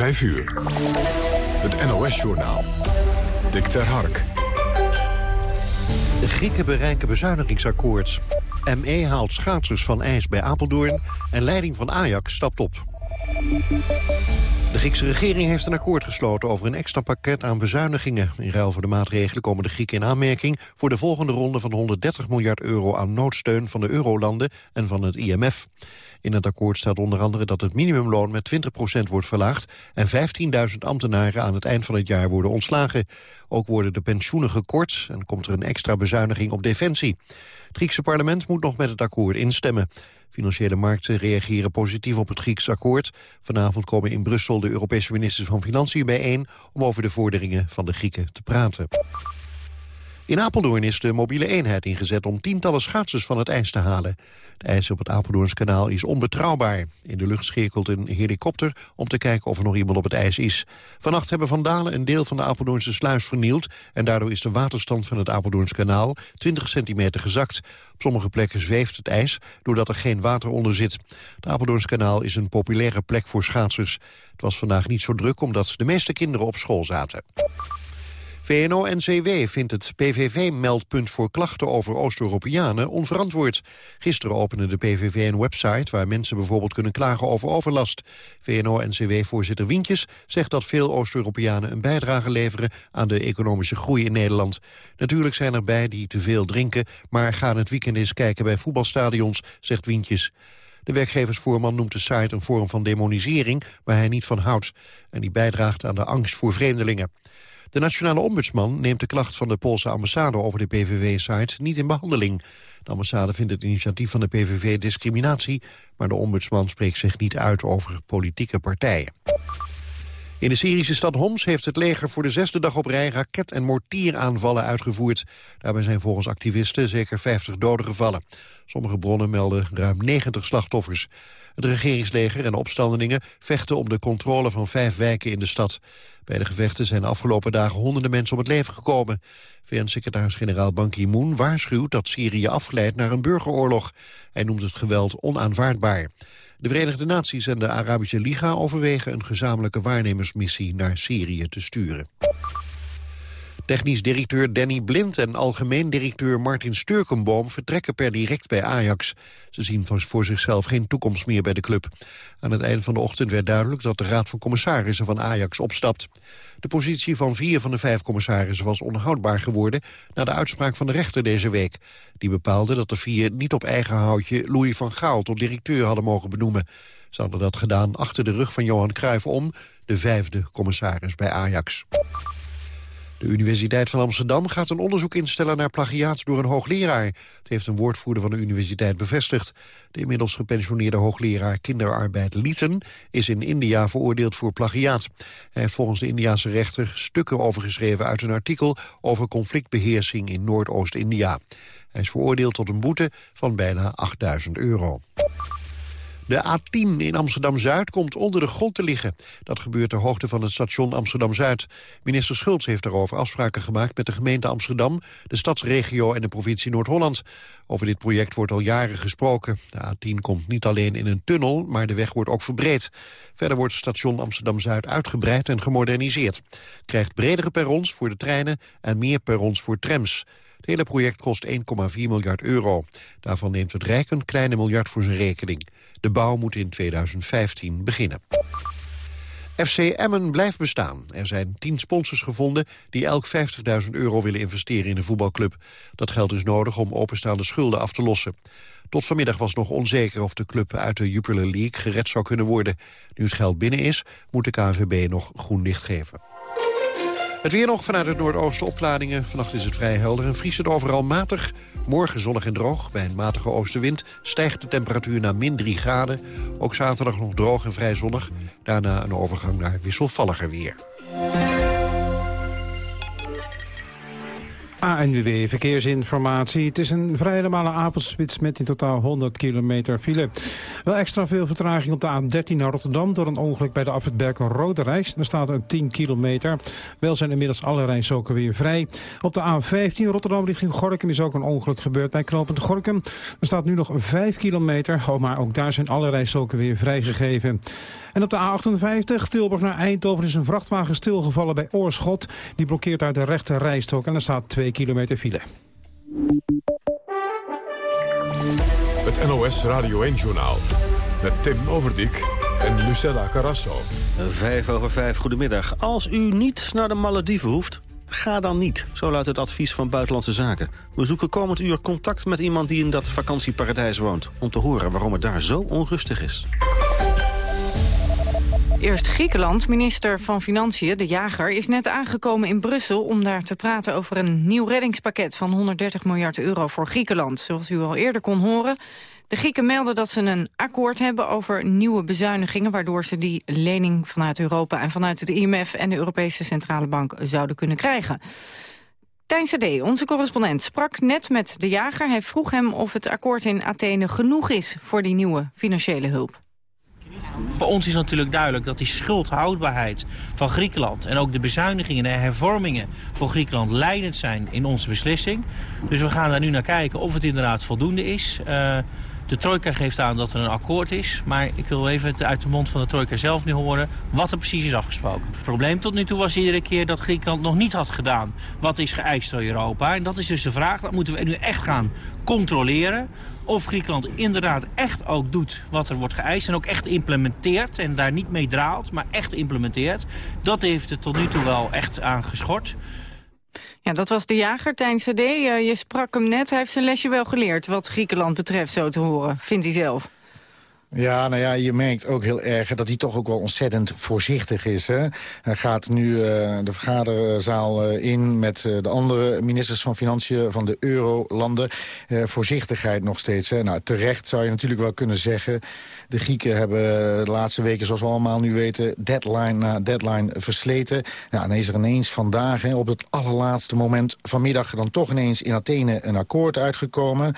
5 uur. Het NOS-journaal. Dick ter Hark. De Grieken bereiken bezuinigingsakkoord. ME haalt schaatsers van ijs bij Apeldoorn... en leiding van Ajax stapt op. De Griekse regering heeft een akkoord gesloten over een extra pakket aan bezuinigingen. In ruil voor de maatregelen komen de Grieken in aanmerking voor de volgende ronde van 130 miljard euro aan noodsteun van de eurolanden en van het IMF. In het akkoord staat onder andere dat het minimumloon met 20% wordt verlaagd en 15.000 ambtenaren aan het eind van het jaar worden ontslagen. Ook worden de pensioenen gekort en komt er een extra bezuiniging op defensie. Het Griekse parlement moet nog met het akkoord instemmen. Financiële markten reageren positief op het Grieks akkoord. Vanavond komen in Brussel de Europese ministers van Financiën bijeen... om over de vorderingen van de Grieken te praten. In Apeldoorn is de mobiele eenheid ingezet om tientallen schaatsers van het ijs te halen. Het ijs op het Apeldoorns kanaal is onbetrouwbaar. In de lucht schekelt een helikopter om te kijken of er nog iemand op het ijs is. Vannacht hebben vandalen een deel van de Apeldoornse sluis vernield... en daardoor is de waterstand van het Apeldoorns kanaal 20 centimeter gezakt. Op sommige plekken zweeft het ijs doordat er geen water onder zit. Het Apeldoorns kanaal is een populaire plek voor schaatsers. Het was vandaag niet zo druk omdat de meeste kinderen op school zaten. VNO-NCW vindt het PVV-meldpunt voor klachten over Oost-Europeanen onverantwoord. Gisteren opende de PVV een website waar mensen bijvoorbeeld kunnen klagen over overlast. VNO-NCW-voorzitter Wientjes zegt dat veel Oost-Europeanen een bijdrage leveren aan de economische groei in Nederland. Natuurlijk zijn er bij die te veel drinken, maar gaan het weekend eens kijken bij voetbalstadions, zegt Wientjes. De werkgeversvoorman noemt de site een vorm van demonisering waar hij niet van houdt. En die bijdraagt aan de angst voor vreemdelingen. De nationale ombudsman neemt de klacht van de Poolse ambassade over de PVV-site niet in behandeling. De ambassade vindt het initiatief van de PVV discriminatie, maar de ombudsman spreekt zich niet uit over politieke partijen. In de Syrische stad Homs heeft het leger voor de zesde dag op rij raket- en mortieraanvallen uitgevoerd. Daarbij zijn volgens activisten zeker 50 doden gevallen. Sommige bronnen melden ruim 90 slachtoffers. Het regeringsleger en de opstandelingen vechten om de controle van vijf wijken in de stad. Bij de gevechten zijn de afgelopen dagen honderden mensen om het leven gekomen. VN-secretaris-generaal Ban Ki-moon waarschuwt dat Syrië afglijdt naar een burgeroorlog. Hij noemt het geweld onaanvaardbaar. De Verenigde Naties en de Arabische Liga overwegen een gezamenlijke waarnemersmissie naar Syrië te sturen. Technisch directeur Danny Blind en algemeen directeur Martin Sturkenboom vertrekken per direct bij Ajax. Ze zien voor zichzelf geen toekomst meer bij de club. Aan het einde van de ochtend werd duidelijk dat de Raad van Commissarissen van Ajax opstapt. De positie van vier van de vijf commissarissen was onhoudbaar geworden na de uitspraak van de rechter deze week. Die bepaalde dat de vier niet op eigen houtje Louis van Gaal tot directeur hadden mogen benoemen. Ze hadden dat gedaan achter de rug van Johan Cruijff om, de vijfde commissaris bij Ajax. De Universiteit van Amsterdam gaat een onderzoek instellen naar plagiaat door een hoogleraar. Het heeft een woordvoerder van de universiteit bevestigd. De inmiddels gepensioneerde hoogleraar kinderarbeid Lieten is in India veroordeeld voor plagiaat. Hij heeft volgens de Indiase rechter stukken overgeschreven uit een artikel over conflictbeheersing in Noordoost-India. Hij is veroordeeld tot een boete van bijna 8000 euro. De A10 in Amsterdam-Zuid komt onder de grond te liggen. Dat gebeurt ter hoogte van het station Amsterdam-Zuid. Minister Schultz heeft daarover afspraken gemaakt met de gemeente Amsterdam... de stadsregio en de provincie Noord-Holland. Over dit project wordt al jaren gesproken. De A10 komt niet alleen in een tunnel, maar de weg wordt ook verbreed. Verder wordt station Amsterdam-Zuid uitgebreid en gemoderniseerd. Krijgt bredere perrons voor de treinen en meer perrons voor trams. Het hele project kost 1,4 miljard euro. Daarvan neemt het Rijk een kleine miljard voor zijn rekening. De bouw moet in 2015 beginnen. FC Emmen blijft bestaan. Er zijn tien sponsors gevonden die elk 50.000 euro willen investeren in de voetbalclub. Dat geld is nodig om openstaande schulden af te lossen. Tot vanmiddag was nog onzeker of de club uit de Jupiler League gered zou kunnen worden. Nu het geld binnen is, moet de KNVB nog groen licht geven. Het weer nog vanuit het noordoosten opklaringen. Vannacht is het vrij helder en vriest het overal matig. Morgen zonnig en droog. Bij een matige oostenwind stijgt de temperatuur naar min 3 graden. Ook zaterdag nog droog en vrij zonnig. Daarna een overgang naar wisselvalliger weer. ANWB Verkeersinformatie. Het is een vrij normale avondspits met in totaal 100 kilometer file. Wel extra veel vertraging op de A13 naar Rotterdam... door een ongeluk bij de afwitberg Rode Reis. Er staat een 10 kilometer. Wel zijn inmiddels alle rijstroken weer vrij. Op de A15 Rotterdam richting Gorkum is ook een ongeluk gebeurd bij knooppunt Gorkum. Er staat nu nog 5 kilometer, oh, maar ook daar zijn alle rijstroken weer vrijgegeven. En op de A58 Tilburg naar Eindhoven is een vrachtwagen stilgevallen bij Oorschot. Die blokkeert uit de rechte rijstrook en er staat 2 kilometer file. Het NOS Radio 1-journaal met Tim Overdijk en Lucella Carrasso. Vijf over vijf, goedemiddag. Als u niet naar de Malediven hoeft, ga dan niet. Zo luidt het advies van Buitenlandse Zaken. We zoeken komend uur contact met iemand die in dat vakantieparadijs woont... om te horen waarom het daar zo onrustig is. Eerst Griekenland. Minister van Financiën, de jager, is net aangekomen in Brussel... om daar te praten over een nieuw reddingspakket van 130 miljard euro voor Griekenland. Zoals u al eerder kon horen. De Grieken melden dat ze een akkoord hebben over nieuwe bezuinigingen... waardoor ze die lening vanuit Europa en vanuit het IMF en de Europese Centrale Bank zouden kunnen krijgen. Tijn CD, onze correspondent, sprak net met de jager. Hij vroeg hem of het akkoord in Athene genoeg is voor die nieuwe financiële hulp. Voor ons is natuurlijk duidelijk dat die schuldhoudbaarheid van Griekenland... en ook de bezuinigingen en hervormingen voor Griekenland leidend zijn in onze beslissing. Dus we gaan daar nu naar kijken of het inderdaad voldoende is. Uh, de trojka geeft aan dat er een akkoord is. Maar ik wil even uit de mond van de trojka zelf nu horen wat er precies is afgesproken. Het probleem tot nu toe was iedere keer dat Griekenland nog niet had gedaan wat is geëist door Europa. En dat is dus de vraag, dat moeten we nu echt gaan controleren. Of Griekenland inderdaad echt ook doet wat er wordt geëist. En ook echt implementeert. En daar niet mee draalt, maar echt implementeert. Dat heeft het tot nu toe wel echt aan geschort. Ja, dat was de jager, Tijn CD. Uh, je sprak hem net. Hij heeft zijn lesje wel geleerd wat Griekenland betreft, zo te horen. Vindt hij zelf. Ja, nou ja, je merkt ook heel erg dat hij toch ook wel ontzettend voorzichtig is. Hè? Hij gaat nu uh, de vergaderzaal uh, in met uh, de andere ministers van Financiën van de eurolanden. voorzichtigheid nog steeds. Hè? Nou, terecht zou je natuurlijk wel kunnen zeggen. De Grieken hebben de laatste weken, zoals we allemaal nu weten... deadline na deadline versleten. Nou, dan is er ineens vandaag, hè, op het allerlaatste moment... vanmiddag dan toch ineens in Athene een akkoord uitgekomen.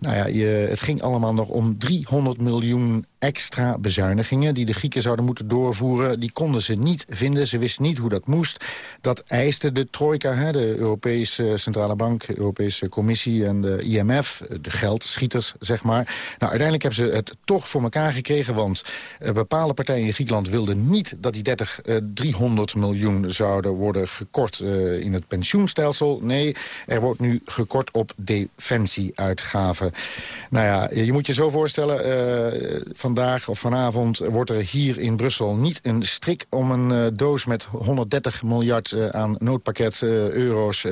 Nou ja, je, het ging allemaal nog om 300 miljoen extra bezuinigingen die de Grieken zouden moeten doorvoeren. Die konden ze niet vinden. Ze wisten niet hoe dat moest. Dat eiste de trojka, de Europese Centrale Bank, de Europese Commissie en de IMF. De geldschieters, zeg maar. Nou, uiteindelijk hebben ze het toch voor elkaar gekregen. Want uh, bepaalde partijen in Griekenland wilden niet dat die 30, uh, 300 miljoen zouden worden gekort uh, in het pensioenstelsel. Nee, er wordt nu gekort op defensieuitgaven. Nou ja, je moet je zo voorstellen... Uh, vandaag of vanavond wordt er hier in Brussel niet een strik om een uh, doos met 130 miljard uh, aan noodpakket uh, euro's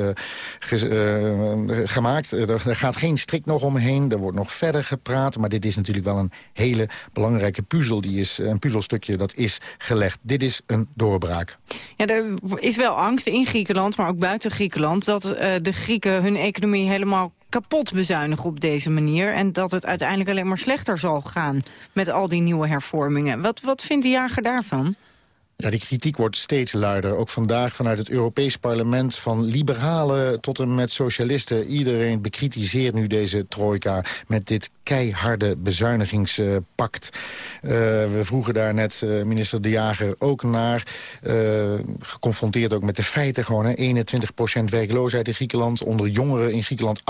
gemaakt. Er, er, gaat geen strik nog omheen, er wordt nog verder gepraat. Maar dit is natuurlijk wel een hele belangrijke puzzel. Die is, een puzzelstukje dat is gelegd. Dit is een doorbraak. Ja, er is wel angst in Griekenland, maar ook buiten Griekenland... dat de Grieken hun economie helemaal kapot bezuinigen op deze manier... en dat het uiteindelijk alleen maar slechter zal gaan met al die nieuwe hervormingen. Wat, wat vindt de jager daarvan? Ja, die kritiek wordt steeds luider. Ook vandaag vanuit het Europees Parlement... van liberalen tot en met socialisten. Iedereen bekritiseert nu deze trojka met dit keiharde bezuinigingspact. Uh, we vroegen daar net uh, minister De Jager ook naar. Uh, geconfronteerd ook met de feiten. Gewoon, hè, 21% werkloosheid in Griekenland. Onder jongeren in Griekenland 48%.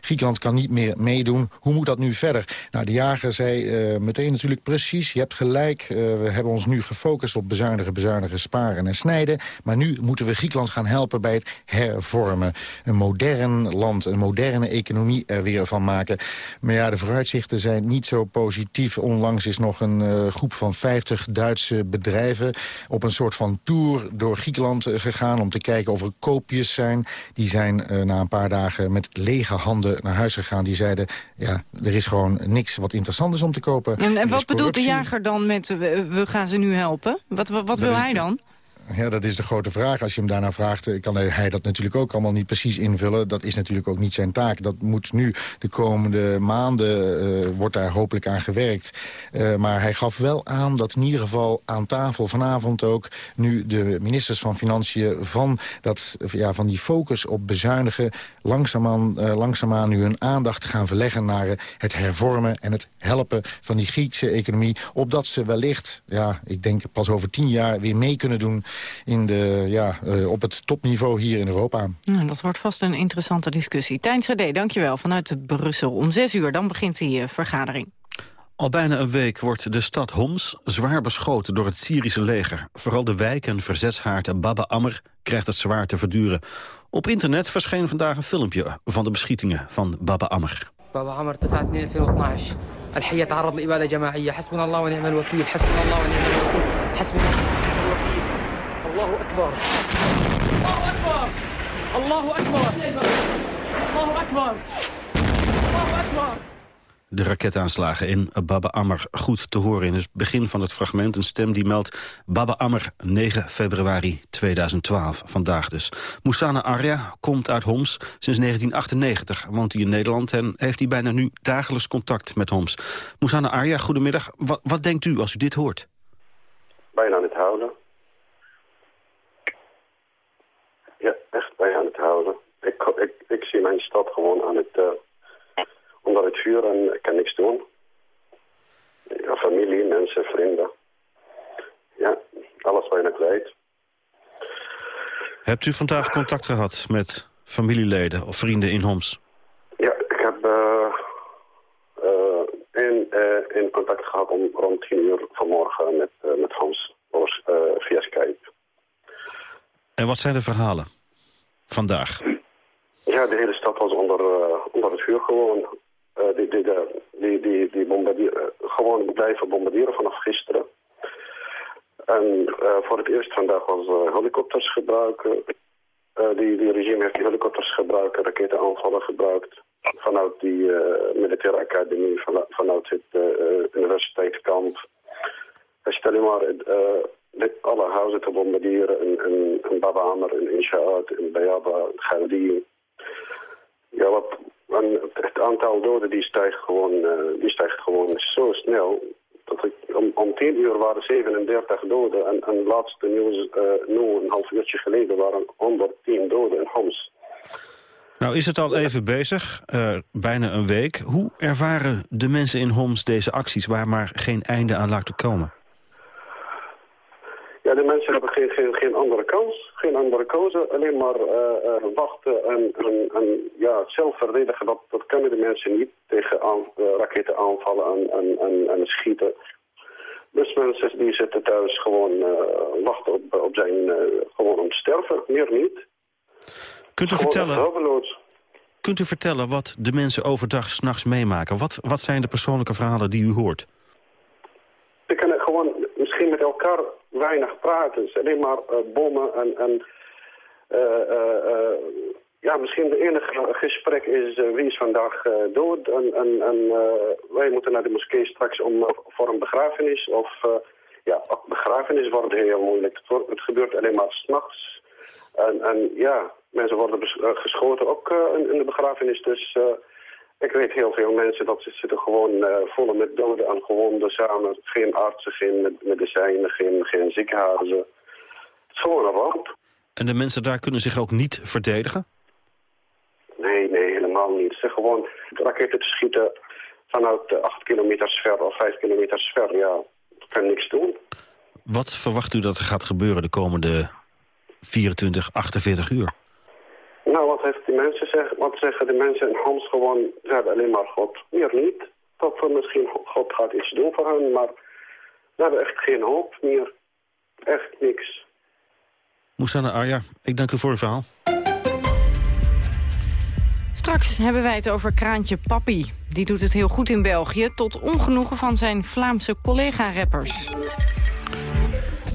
Griekenland kan niet meer meedoen. Hoe moet dat nu verder? Nou, De Jager zei meteen natuurlijk precies. Je hebt gelijk. we hebben ons nu gefocust op bezuinigen, bezuinigen, sparen en snijden. Maar nu moeten we Griekenland gaan helpen bij het hervormen. Een modern land, een moderne economie er weer van maken. Maar ja, de vooruitzichten zijn niet zo positief. Onlangs is nog een uh, groep van 50 Duitse bedrijven... op een soort van tour door Griekenland uh, gegaan... om te kijken of er koopjes zijn. Die zijn uh, na een paar dagen met lege handen naar huis gegaan. Die zeiden, ja, er is gewoon niks wat interessant is om te kopen. En, en wat bedoelt de jager dan met, we gaan ze nu helpen? Wat, wat, wat wil hij dan? Ja, dat is de grote vraag. Als je hem daarna vraagt, eh, kan hij dat natuurlijk ook allemaal niet precies invullen. Dat is natuurlijk ook niet zijn taak. Dat moet nu de komende maanden, uh, wordt daar hopelijk aan gewerkt. Uh, maar hij gaf wel aan dat in ieder geval aan tafel vanavond ook... nu de ministers van Financiën van, dat, ja, van die focus op bezuinigen... langzaamaan, uh, langzaamaan nu hun aandacht gaan verleggen naar het hervormen... en het helpen van die Griekse economie... opdat ze wellicht, ja, ik denk pas over tien jaar weer mee kunnen doen in de, ja, uh, op het topniveau hier in Europa. Nou, dat wordt vast een interessante discussie. Tijn Sade, dankjewel vanuit Brussel. Om zes uur dan begint die uh, vergadering. Al bijna een week wordt de stad Homs zwaar beschoten door het Syrische leger. Vooral de wijk en verzetshaard Baba Amr krijgt het zwaar te verduren. Op internet verscheen vandaag een filmpje van de beschietingen van Baba Amr. Baba Amr 2012 الحي تعرض لإبادة جماعية حسبنا الله ونعم الوكيل حسبنا الله ونعم الوكيل حسبنا الله ونعم الوكيل الله أكبر الله أكبر الله أكبر الله أكبر الله أكبر de raketaanslagen in Baba Amr goed te horen in het begin van het fragment. Een stem die meldt Baba Amr 9 februari 2012, vandaag dus. Moussana Arya komt uit Homs. Sinds 1998 woont hij in Nederland en heeft hij bijna nu dagelijks contact met Homs. Moussana Arya, goedemiddag. Wat, wat denkt u als u dit hoort? Bijna aan het houden. Ja, echt bijna aan het houden. Ik, ik, ik zie mijn stad gewoon aan het... Uh onder het vuur en ik kan niks doen. Ja, familie, mensen, vrienden. Ja, alles bijna kwijt. Hebt u vandaag contact gehad met familieleden of vrienden in Homs? Ja, ik heb uh, uh, in, uh, in contact gehad om rond 10 uur vanmorgen met, met Homs via Skype. En wat zijn de verhalen vandaag? Ja, de hele stad was onder, onder het vuur gewoon. Uh, die, die, die, die, die bombarderen, gewoon blijven bombarderen vanaf gisteren. En voor het eerst vandaag was helikopters gebruiken. die, die regime heeft die helikopters gebruikt, raketenaanvallen gebruikt. Vanuit die militaire academie, van, vanuit het universiteitskamp. Stel je maar alle huizen te bombarderen in, in, in Baba Amr, in Inshaat, in Bayaba, in Khaldi. Ja, wat, en het aantal doden die stijgt gewoon, uh, die stijgt gewoon zo snel. Dat ik, om, om 10 uur waren 37 doden en, en laatste nieuws, uh, nu een half uurtje geleden waren 110 doden in Homs. Nou is het al even bezig, uh, bijna een week. Hoe ervaren de mensen in Homs deze acties waar maar geen einde aan laten komen? Ja, de mensen hebben geen, geen, geen andere kans, geen andere keuze. Alleen maar uh, uh, wachten en, en, en, ja, zelf verdedigen, dat, dat kunnen de mensen niet tegen aan, uh, raketten aanvallen en, en, en, en, schieten. Dus mensen die zitten thuis gewoon wachten op, op zijn, gewoon om te sterven, meer niet. Kunt u, vertellen, kunt u vertellen wat de mensen overdag s'nachts meemaken? Wat, wat zijn de persoonlijke verhalen die u hoort? Ze kunnen gewoon met elkaar weinig praten. alleen maar uh, bommen en... en uh, ja, misschien de enige gesprek is wie is vandaag dood. En, en, wij moeten naar de moskee straks om, voor een begrafenis. Of ja, begrafenis wordt heel moeilijk. Het, het gebeurt alleen maar s'nachts. En, en ja, mensen worden geschoten ook in, in, de begrafenis. Dus ik weet heel veel mensen dat ze zitten gewoon uh, vol met doden en gewonden samen. Geen artsen, geen medicijnen, geen, geen ziekenhuizen. Het is gewoon een ramp. En de mensen daar kunnen zich ook niet verdedigen? Nee, nee, helemaal niet. Ze gewoon raketten te schieten vanuit 8 kilometer ver of 5 kilometer ver. Ja, kan niks doen. Wat verwacht u dat er gaat gebeuren de komende 24, 48 uur? Nou, wat, heeft die mensen zeg, wat zeggen de mensen in Homs gewoon? Ze hebben alleen maar God. Meer niet. Tot er misschien God gaat iets doen voor hen, maar we hebben echt geen hoop meer. Echt niks. Moussana Arja, ik dank u voor uw verhaal. Straks hebben wij het over Kraantje Papi. Die doet het heel goed in België, tot ongenoegen van zijn Vlaamse collega-rappers.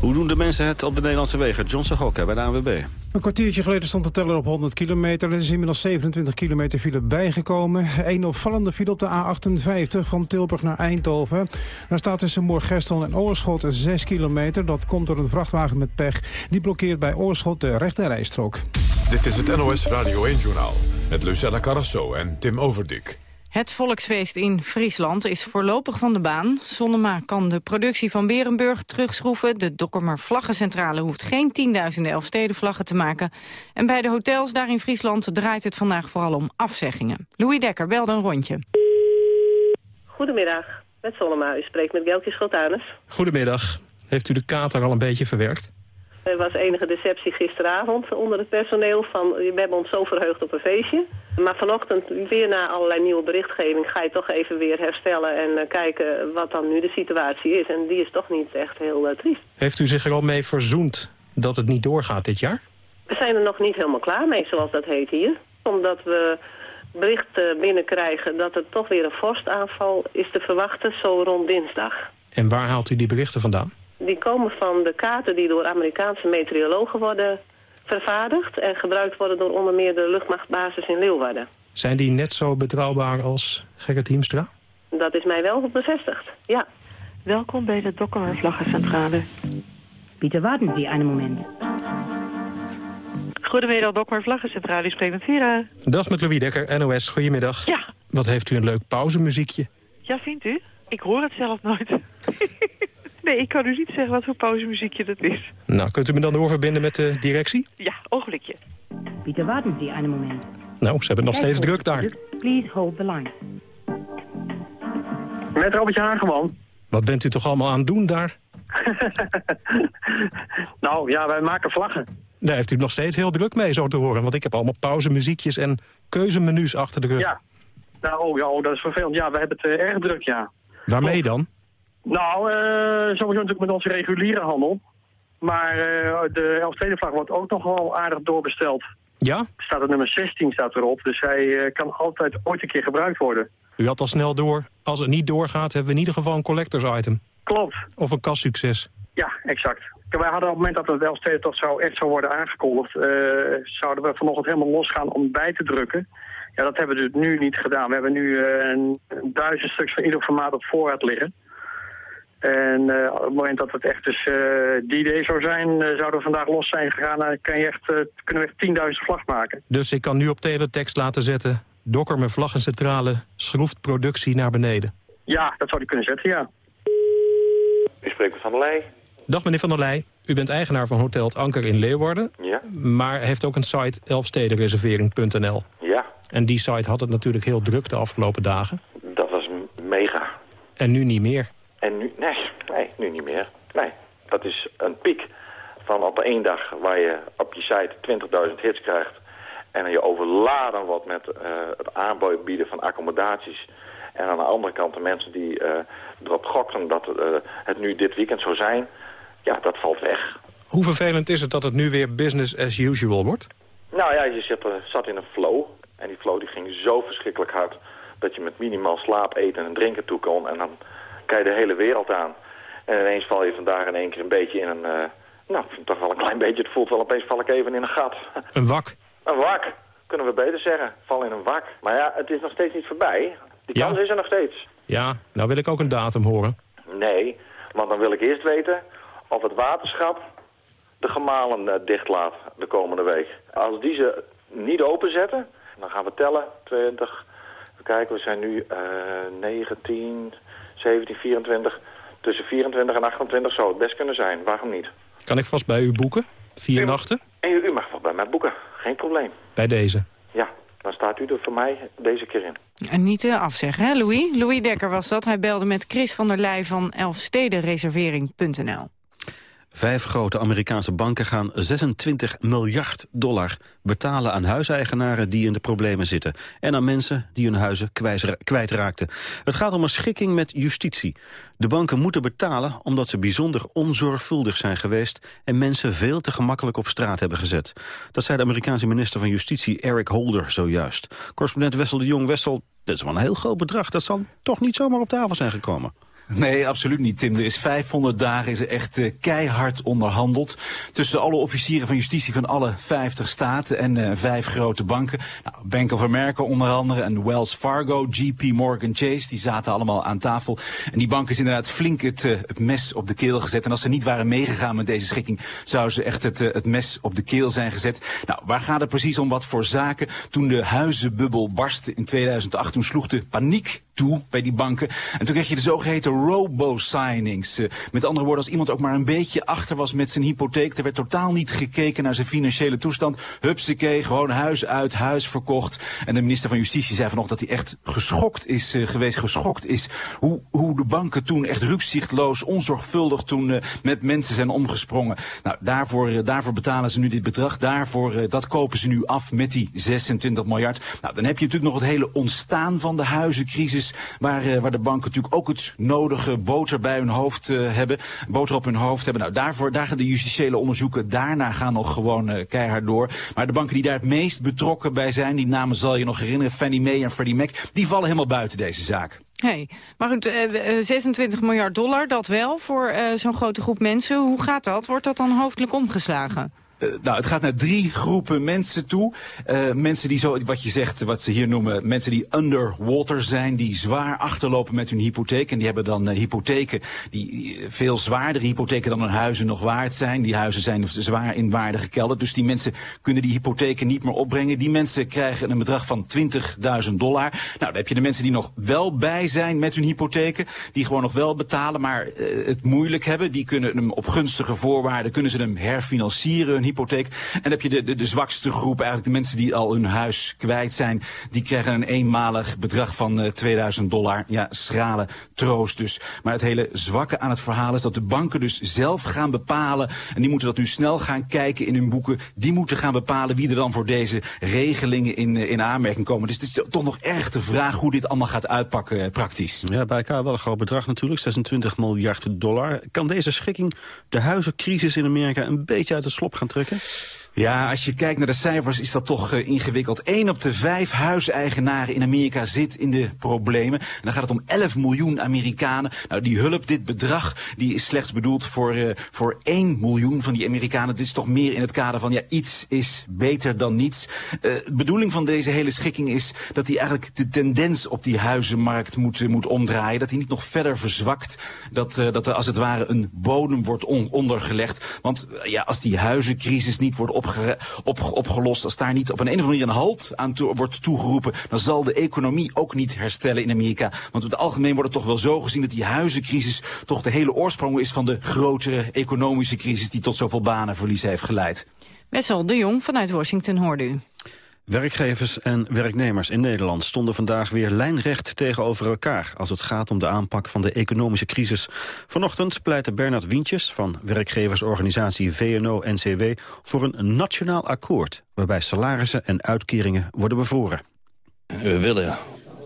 Hoe doen de mensen het op de Nederlandse wegen? Johnson Hokke bij de ANWB. Een kwartiertje geleden stond de teller op 100 kilometer. Er is inmiddels 27 kilometer file bijgekomen. Een opvallende file op de A58 van Tilburg naar Eindhoven. Daar staat tussen Moorgestel en Oorschot 6 kilometer. Dat komt door een vrachtwagen met pech. Die blokkeert bij Oorschot de rechte rijstrook. Dit is het NOS Radio 1-journaal met Lucella Carrasso en Tim Overdik. Het volksfeest in Friesland is voorlopig van de baan. Sonnema kan de productie van Berenburg terugschroeven. De Dokkermer Vlaggencentrale hoeft geen tienduizenden Elfstedenvlaggen te maken. En bij de hotels daar in Friesland draait het vandaag vooral om afzeggingen. Louis Dekker belde een rondje. Goedemiddag, met Sonnema. U spreekt met Gelkje Schotanus. Goedemiddag. Heeft u de kater al een beetje verwerkt? Er was enige deceptie gisteravond onder het personeel van we hebben ons zo verheugd op een feestje. Maar vanochtend, weer na allerlei nieuwe berichtgeving, ga je toch even weer herstellen en uh, kijken wat dan nu de situatie is. En die is toch niet echt heel uh, triest. Heeft u zich er al mee verzoend dat het niet doorgaat dit jaar? We zijn er nog niet helemaal klaar mee, zoals dat heet hier. Omdat we berichten binnenkrijgen dat er toch weer een vorstaanval is te verwachten, zo rond dinsdag. En waar haalt u die berichten vandaan? Die komen van de kaarten die door Amerikaanse meteorologen worden vervaardigd... en gebruikt worden door onder meer de luchtmachtbasis in Leeuwarden. Zijn die net zo betrouwbaar als Gerrit Hiemstra? Dat is mij wel bevestigd, ja. Welkom bij de Dokkemer Vlaggencentrale. Bitte warten Sie einen Moment. Goedemiddag, Dokkemer Vlaggencentrale. U spreekt met Vera. Dag met Louis Dekker, NOS. Goedemiddag. Ja. Wat heeft u een leuk pauzemuziekje? Ja, vindt u? Ik hoor het zelf nooit. Nee, ik kan u niet zeggen wat voor pauzemuziekje dat is. Nou, kunt u me dan doorverbinden met de directie? Ja, ogenblikje. Bitte warten Sie einen Moment. Nou, ze hebben nog steeds druk daar. Please hold the line. Met Robertje Hageman. Wat bent u toch allemaal aan het doen daar? nou, ja, wij maken vlaggen. Daar heeft u nog steeds heel druk mee, zo te horen. Want ik heb allemaal pauzemuziekjes en keuzemenu's achter de rug. Ja, nou, oh, ja, oh, dat is vervelend. Ja, we hebben het uh, erg druk, ja. Waarmee dan? Nou, uh, sowieso natuurlijk met onze reguliere handel. Maar uh, de Elfstedenvlag wordt ook nog wel aardig doorbesteld. Ja? Staat het nummer 16 staat erop, dus hij uh, kan altijd ooit een keer gebruikt worden. U had al snel door, als het niet doorgaat, hebben we in ieder geval een collectors item. Klopt. Of een kassucces. Ja, exact. Wij hadden op het moment dat het Elfstedentocht zou echt zou worden aangekondigd... zouden we vanochtend helemaal losgaan om bij te drukken. Ja, dat hebben we dus nu niet gedaan. We hebben nu een duizend stuks van ieder formaat op voorraad liggen. En uh, op het moment dat het echt dus uh, die day zou zijn, uh, zouden we vandaag los zijn gegaan. Dan kan je echt, kunnen we echt 10.000 vlag maken. Dus ik kan nu op teletext laten zetten... Dokker met vlaggencentrale schroeft productie naar beneden. Ja, dat zou die kunnen zetten, ja. U spreekt met Van der Leij. Dag meneer Van der Leij. U bent eigenaar van Hotel Het Anker in Leeuwarden. Ja. Maar heeft ook een site elfstedenreservering.nl. Ja. En die site had het natuurlijk heel druk de afgelopen dagen. Dat was mega. En nu niet meer. Nee, nu niet meer. Nee, dat is een piek van op één dag waar je op je site 20.000 hits krijgt. En je overladen wordt met uh, het aanbieden van accommodaties. En aan de andere kant de mensen die uh, erop gokten dat uh, het nu dit weekend zou zijn. Ja, dat valt weg. Hoe vervelend is het dat het nu weer business as usual wordt? Nou ja, je zit, zat in een flow. En die flow die ging zo verschrikkelijk hard dat je met minimaal slaap, eten en drinken toe kon. En dan kijk je de hele wereld aan. En ineens val je vandaag in één keer een beetje in een... Uh, nou, ik vind toch wel een klein beetje... Het voelt wel opeens val ik even in een gat. Een wak? Een wak, kunnen we beter zeggen. Val in een wak. Maar ja, het is nog steeds niet voorbij. Die Ja. kans is er nog steeds. Ja, nou wil ik ook een datum horen. Nee, want dan wil ik eerst weten of het waterschap de gemalen uh, dichtlaat de komende week. Als die ze niet openzetten, dan gaan we tellen. 20, even kijken, we zijn nu uh, 19, 17, 24. Tussen 24 en 28 zou het best kunnen zijn. Waarom niet? Kan ik vast bij u boeken? Vier nachten? En u, u mag wel bij mij boeken. Geen probleem. Bij deze. Ja, dan staat u er voor mij deze keer in. En niet uh, afzeggen, hè, Louis? Louis Dekker was dat. Hij belde met Chris van der Leij van elfstedenreservering.nl. Vijf grote Amerikaanse banken gaan 26 miljard dollar betalen aan huiseigenaren die in de problemen zitten. En aan mensen die hun huizen kwijtraakten. Het gaat om een schikking met justitie. De banken moeten betalen omdat ze bijzonder onzorgvuldig zijn geweest en mensen veel te gemakkelijk op straat hebben gezet. Dat zei de Amerikaanse minister van Justitie Eric Holder zojuist. Correspondent Wessel de Jong, Wessel, dit is wel een heel groot bedrag. Dat zal toch niet zomaar op tafel zijn gekomen. Nee, absoluut niet, Tim. Er is 500 dagen is er echt uh, keihard onderhandeld. Tussen alle officieren van justitie van alle 50 staten en uh, vijf grote banken. Nou, Bank of America onder andere en Wells Fargo, JP Morgan Chase. Die zaten allemaal aan tafel. En die banken is inderdaad flink het, uh, het mes op de keel gezet. En als ze niet waren meegegaan met deze schikking, zouden ze echt het, het mes op de keel zijn gezet. Nou, waar gaat het precies om? Wat voor zaken? Toen de huizenbubbel barstte in 2008, toen sloeg de paniek toe bij die banken. En toen kreeg je de zogeheten robo-signings. Uh, met andere woorden, als iemand ook maar een beetje achter was met zijn hypotheek... er werd totaal niet gekeken naar zijn financiële toestand. Hupsakee, gewoon huis uit, huis verkocht. En de minister van Justitie zei vanochtend dat hij echt geschokt is uh, geweest. Geschokt is hoe, hoe de banken toen echt rukzichtloos, onzorgvuldig... toen uh, met mensen zijn omgesprongen. Nou, daarvoor, daarvoor betalen ze nu dit bedrag. Daarvoor, dat kopen ze nu af met die 26 miljard. Nou, dan heb je natuurlijk nog het hele ontstaan van de huizencrisis... waar, waar de banken natuurlijk ook het nodige boter bij hun hoofd uh, hebben. Boter op hun hoofd hebben. Nou, daarvoor, daar gaan de justitiële onderzoeken. Daarna gaan nog gewoon uh, keihard door. Maar de banken die daar het meest betrokken bij zijn... die namen zal je nog herinneren, Fannie Mae en Freddie Mac... die vallen helemaal buiten deze zaak. Hey, maar goed, uh, 26 miljard dollar, dat wel voor zo'n grote groep mensen. Hoe gaat dat? Wordt dat dan hoofdelijk omgeslagen? Uh, nou, het gaat naar drie groepen mensen toe. Uh, mensen die zo, wat je zegt, wat ze hier noemen, mensen die underwater zijn, die zwaar achterlopen met hun hypotheek. En die hebben dan uh, hypotheken, die veel zwaardere hypotheken dan hun huizen nog waard zijn. Die huizen zijn zwaar in waarde gekelderd. Dus die mensen kunnen die hypotheken niet meer opbrengen. Die mensen krijgen een bedrag van 20.000 dollar. Nou, dan heb je de mensen die nog wel bij zijn met hun hypotheken. Die gewoon nog wel betalen, maar het moeilijk hebben. Die kunnen hem op gunstige voorwaarden, kunnen ze hem herfinancieren, hun hypotheek. En dan heb je de, de, de zwakste groep, eigenlijk de mensen die al hun huis kwijt zijn. Die krijgen een eenmalig bedrag van uh, 2000 dollar. Ja, schrale troost dus. Maar het hele zwakke aan het verhaal is dat de banken dus zelf gaan bepalen. En die moeten dat nu snel gaan kijken in hun boeken. Die moeten gaan bepalen wie er dan voor deze regelingen in, uh, in aanmerking komen. Dus het is toch nog erg de vraag hoe dit allemaal gaat uitpakken uh, praktisch. Ja, bij elkaar wel een groot bedrag natuurlijk. 26 miljard dollar. Kan deze schikking de huizencrisis in Amerika een beetje uit de slop gaan trekken? Okay. Ja, als je kijkt naar de cijfers is dat toch uh, ingewikkeld. 1 op de vijf huiseigenaren in Amerika zit in de problemen. En dan gaat het om 11 miljoen Amerikanen. Nou, die hulp, dit bedrag, die is slechts bedoeld voor, uh, voor 1 miljoen van die Amerikanen. Dit is toch meer in het kader van, ja, iets is beter dan niets. Uh, de bedoeling van deze hele schikking is dat hij eigenlijk de tendens op die huizenmarkt moet, moet omdraaien. Dat hij niet nog verder verzwakt. Dat, dat er als het ware een bodem wordt on ondergelegd. Want ja, als die huizencrisis niet wordt Opge op, opgelost. Als daar niet op een, een of andere manier een halt aan wordt toegeroepen, dan zal de economie ook niet herstellen in Amerika. Want op het algemeen wordt het toch wel zo gezien dat die huizencrisis toch de hele oorsprong is van de grotere economische crisis die tot zoveel banenverlies heeft geleid. Wessel de Jong vanuit Washington hoorde u. Werkgevers en werknemers in Nederland stonden vandaag weer lijnrecht tegenover elkaar als het gaat om de aanpak van de economische crisis. Vanochtend pleitte Bernard Wientjes van werkgeversorganisatie VNO-NCW voor een nationaal akkoord waarbij salarissen en uitkeringen worden bevroren. We willen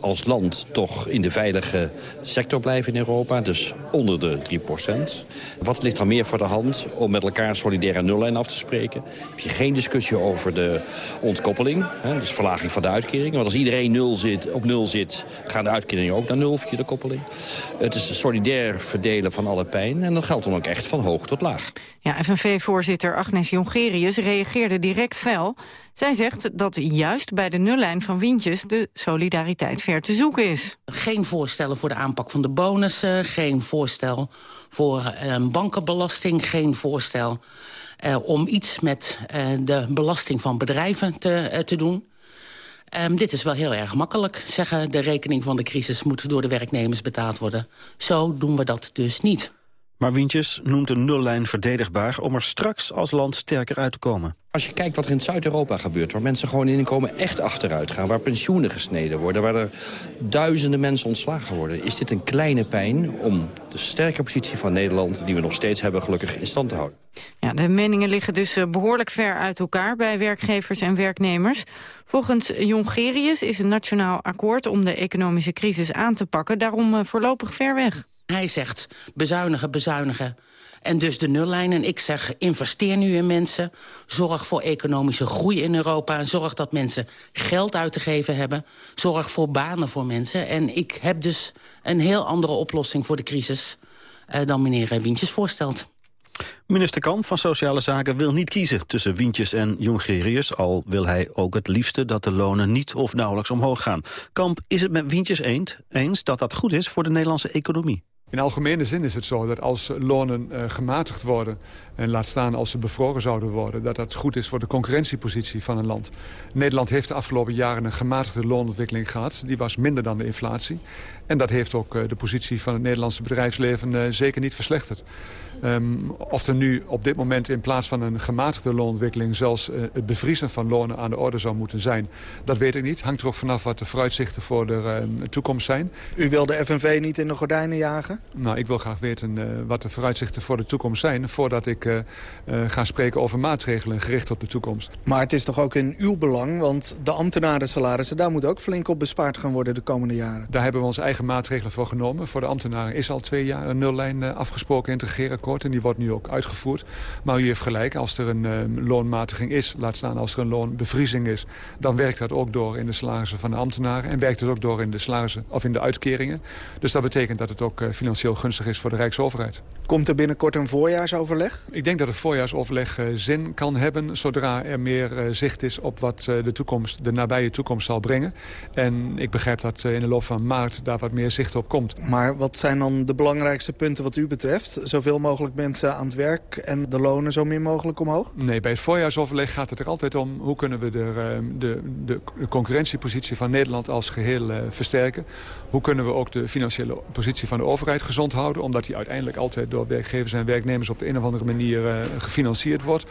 als land toch in de veilige sector blijven in Europa. Dus onder de 3% Wat ligt er meer voor de hand om met elkaar een solidaire nullijn af te spreken? Heb je geen discussie over de ontkoppeling, hè, dus verlaging van de uitkeringen. Want als iedereen nul zit, op nul zit, gaan de uitkeringen ook naar nul via de koppeling. Het is solidair verdelen van alle pijn en dat geldt dan ook echt van hoog tot laag. Ja, FNV-voorzitter Agnes Jongerius reageerde direct fel. Zij zegt dat juist bij de nullijn van Wientjes de solidariteit ver te zoeken is. Geen voorstellen voor de aanpak van de bonussen, geen voorstel voor een bankenbelasting, geen voorstel uh, om iets met uh, de belasting van bedrijven te, uh, te doen. Um, dit is wel heel erg makkelijk. Zeggen de rekening van de crisis moet door de werknemers betaald worden. Zo doen we dat dus niet. Maar Wientjes noemt een nullijn verdedigbaar om er straks als land sterker uit te komen. Als je kijkt wat er in Zuid-Europa gebeurt... waar mensen gewoon in inkomen echt achteruit gaan... waar pensioenen gesneden worden... waar er duizenden mensen ontslagen worden... is dit een kleine pijn om de sterke positie van Nederland... die we nog steeds hebben gelukkig in stand te houden. Ja, de meningen liggen dus behoorlijk ver uit elkaar... bij werkgevers en werknemers. Volgens Jongerius is een nationaal akkoord... om de economische crisis aan te pakken... daarom voorlopig ver weg. Hij zegt bezuinigen, bezuinigen En dus de nullijn. En ik zeg, investeer nu in mensen. Zorg voor economische groei in Europa. Zorg dat mensen geld uit te geven hebben. Zorg voor banen voor mensen. En ik heb dus een heel andere oplossing voor de crisis... Uh, dan meneer Wientjes voorstelt. Minister Kamp van Sociale Zaken wil niet kiezen tussen Wientjes en Jongerius... al wil hij ook het liefste dat de lonen niet of nauwelijks omhoog gaan. Kamp is het met Wientjes eens dat dat goed is voor de Nederlandse economie. In algemene zin is het zo dat als lonen uh, gematigd worden... en laat staan als ze bevroren zouden worden... dat dat goed is voor de concurrentiepositie van een land. Nederland heeft de afgelopen jaren een gematigde loonontwikkeling gehad. Die was minder dan de inflatie. En dat heeft ook uh, de positie van het Nederlandse bedrijfsleven uh, zeker niet verslechterd. Um, of er nu op dit moment in plaats van een gematigde loonontwikkeling... zelfs uh, het bevriezen van lonen aan de orde zou moeten zijn... dat weet ik niet. Hangt er ook vanaf wat de vooruitzichten voor de uh, toekomst zijn. U wil de FNV niet in de gordijnen jagen? Nou, ik wil graag weten uh, wat de vooruitzichten voor de toekomst zijn... voordat ik ga spreken over maatregelen gericht op de toekomst. Maar het is toch ook in uw belang, want de ambtenarensalarissen... daar moet ook flink op bespaard gaan worden de komende jaren. Daar hebben we onze eigen maatregelen voor genomen. Voor de ambtenaren is al twee jaar een nullijn afgesproken in het regeerakkoord en die wordt nu ook uitgevoerd. Maar u heeft gelijk, als er een uh, loonmatiging is, laat staan als er een loonbevriezing is... dan werkt dat ook door in de salarissen van de ambtenaren... en werkt het ook door in de salarissen of in de uitkeringen. Dus dat betekent dat het ook financieel gunstig is voor de Rijksoverheid. Komt er binnenkort een voorjaarsoverleg? Ik denk dat het voorjaarsoverleg uh, zin kan hebben... zodra er meer zicht is op wat de, toekomst, de nabije toekomst zal brengen. En ik begrijp dat in de loop van maart daar wat meer zicht op komt. Maar wat zijn dan de belangrijkste punten wat u betreft? Zoveel mogelijk mensen aan het werk en de lonen zo min mogelijk omhoog? Nee, bij het voorjaarsoverleg gaat het er altijd om... hoe kunnen we de, de, de, de concurrentiepositie van Nederland als geheel versterken. Hoe kunnen we ook de financiële positie van de overheid gezond houden... omdat die uiteindelijk altijd door werkgevers en werknemers... op de een of andere manier uh, gefinancierd wordt.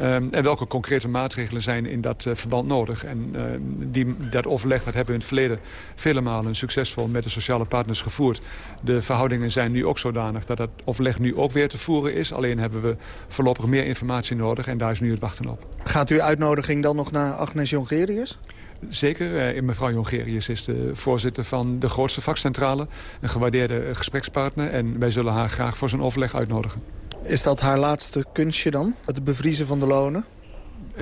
Um, en welke concrete maatregelen zijn in dat uh, verband nodig. En uh, die, dat overleg dat hebben we in het verleden vele malen succesvol met de sociale partners gevoerd. De verhoudingen zijn nu ook zodanig dat dat overleg nu ook weer te voeren is. Alleen hebben we voorlopig meer informatie nodig en daar is nu het wachten op. Gaat uw uitnodiging dan nog naar Agnes Jongerius? Zeker. Uh, mevrouw Jongerius is de voorzitter van de grootste vakcentrale. Een gewaardeerde gesprekspartner. En wij zullen haar graag voor zijn overleg uitnodigen. Is dat haar laatste kunstje dan? Het bevriezen van de lonen?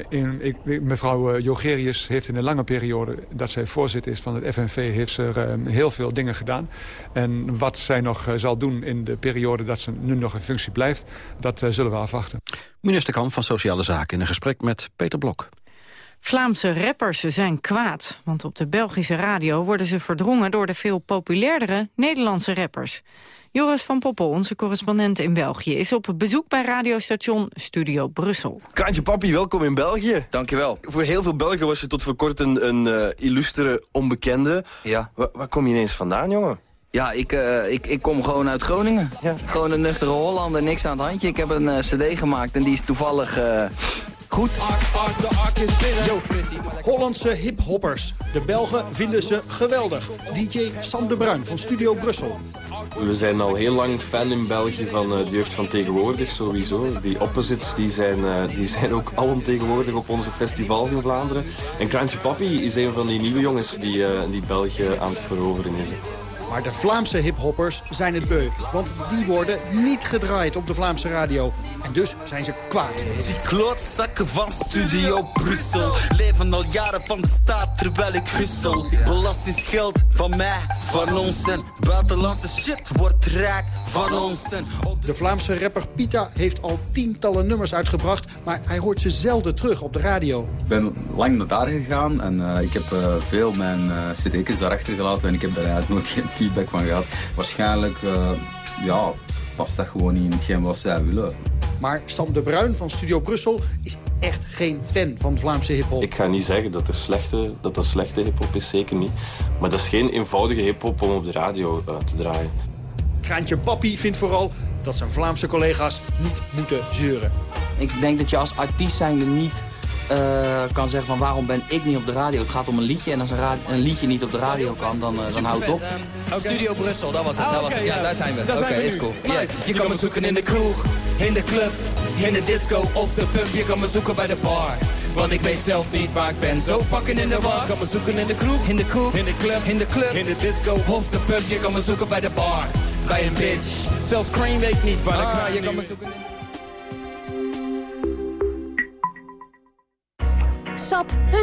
In, ik, mevrouw Jogerius heeft in een lange periode dat zij voorzitter is van het FNV... heeft ze uh, heel veel dingen gedaan. En wat zij nog uh, zal doen in de periode dat ze nu nog in functie blijft... dat uh, zullen we afwachten. Minister Kamp van Sociale Zaken in een gesprek met Peter Blok. Vlaamse rappers zijn kwaad, want op de Belgische radio worden ze verdrongen door de veel populairdere Nederlandse rappers. Joris van Poppel, onze correspondent in België, is op bezoek bij radiostation Studio Brussel. Kraantje Papi, welkom in België. Dankjewel. Voor heel veel Belgen was je tot voor kort een, een uh, illustere onbekende. Ja. Waar, waar kom je ineens vandaan, jongen? Ja, ik, uh, ik, ik kom gewoon uit Groningen. Ja. Gewoon een nuchtere Hollander, niks aan het handje. Ik heb een uh, cd gemaakt en die is toevallig goed. Yo, Hollandse hiphoppers. De Belgen vinden ze geweldig. DJ Sam de Bruin van Studio Brussel. We zijn al heel lang fan in België van de jeugd van tegenwoordig sowieso. Die opposites die zijn, die zijn ook alom tegenwoordig op onze festivals in Vlaanderen. En Kraantje Papi is een van die nieuwe jongens die, die België aan het veroveren is. Maar de Vlaamse hiphoppers zijn het beu. Want die worden niet gedraaid op de Vlaamse radio. En dus zijn ze kwaad. Die klootzakken van Studio Brussel. Leven al jaren van de staat terwijl ik hussel. Belastingsgeld van mij, van ons. En buitenlandse shit wordt rijk van ons. En de Vlaamse rapper Pita heeft al tientallen nummers uitgebracht. Maar hij hoort ze zelden terug op de radio. Ik ben lang naar daar gegaan. En uh, ik heb uh, veel mijn uh, cd's daarachter gelaten. En ik heb daar eigenlijk nooit geen feedback van gehad. Waarschijnlijk uh, ja, past dat gewoon niet in hetgeen wat zij willen. Maar Sam de Bruin van Studio Brussel is echt geen fan van Vlaamse hiphop. Ik ga niet zeggen dat er slechte, dat er slechte hiphop is, zeker niet. Maar dat is geen eenvoudige hiphop om op de radio uh, te draaien. Kraantje Papi vindt vooral dat zijn Vlaamse collega's niet moeten zeuren. Ik denk dat je als artiest zijnde niet uh, kan zeggen van waarom ben ik niet op de radio. Het gaat om een liedje en als een, een liedje niet op de radio kan, dan, uh, dan houdt het op. Um, Studio Brussel, dat was het. Ah, dat was het. Ja, daar zijn we. Oké, okay, is cool. Nice. Je kan me zoeken in de kroeg, in de club, in de disco of de pub. Je kan me zoeken bij de bar. Want ik weet zelf niet waar ik ben, zo fucking in de war. Je kan me zoeken in de kroeg, in de kroeg, in de club, in de club, in de disco of de pub. Je kan me zoeken bij de bar. bij een bitch. Zelfs Crane weet niet waar ik ga, je kan me zoeken...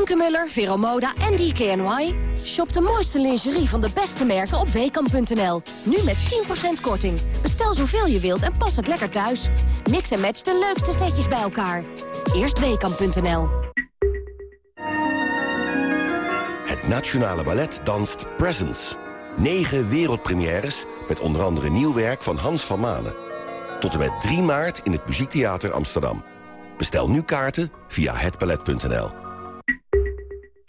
Sap, Hunkemuller, Veromoda en DKNY. Shop de mooiste lingerie van de beste merken op weekamp.nl. Nu met 10% korting. Bestel zoveel je wilt en pas het lekker thuis. Mix en match de leukste setjes bij elkaar. Eerst weekamp.nl. Het Nationale Ballet danst Presents. Negen wereldpremières met onder andere nieuw werk van Hans van Manen. Tot en met 3 maart in het Muziektheater Amsterdam. Bestel nu kaarten via hetballet.nl.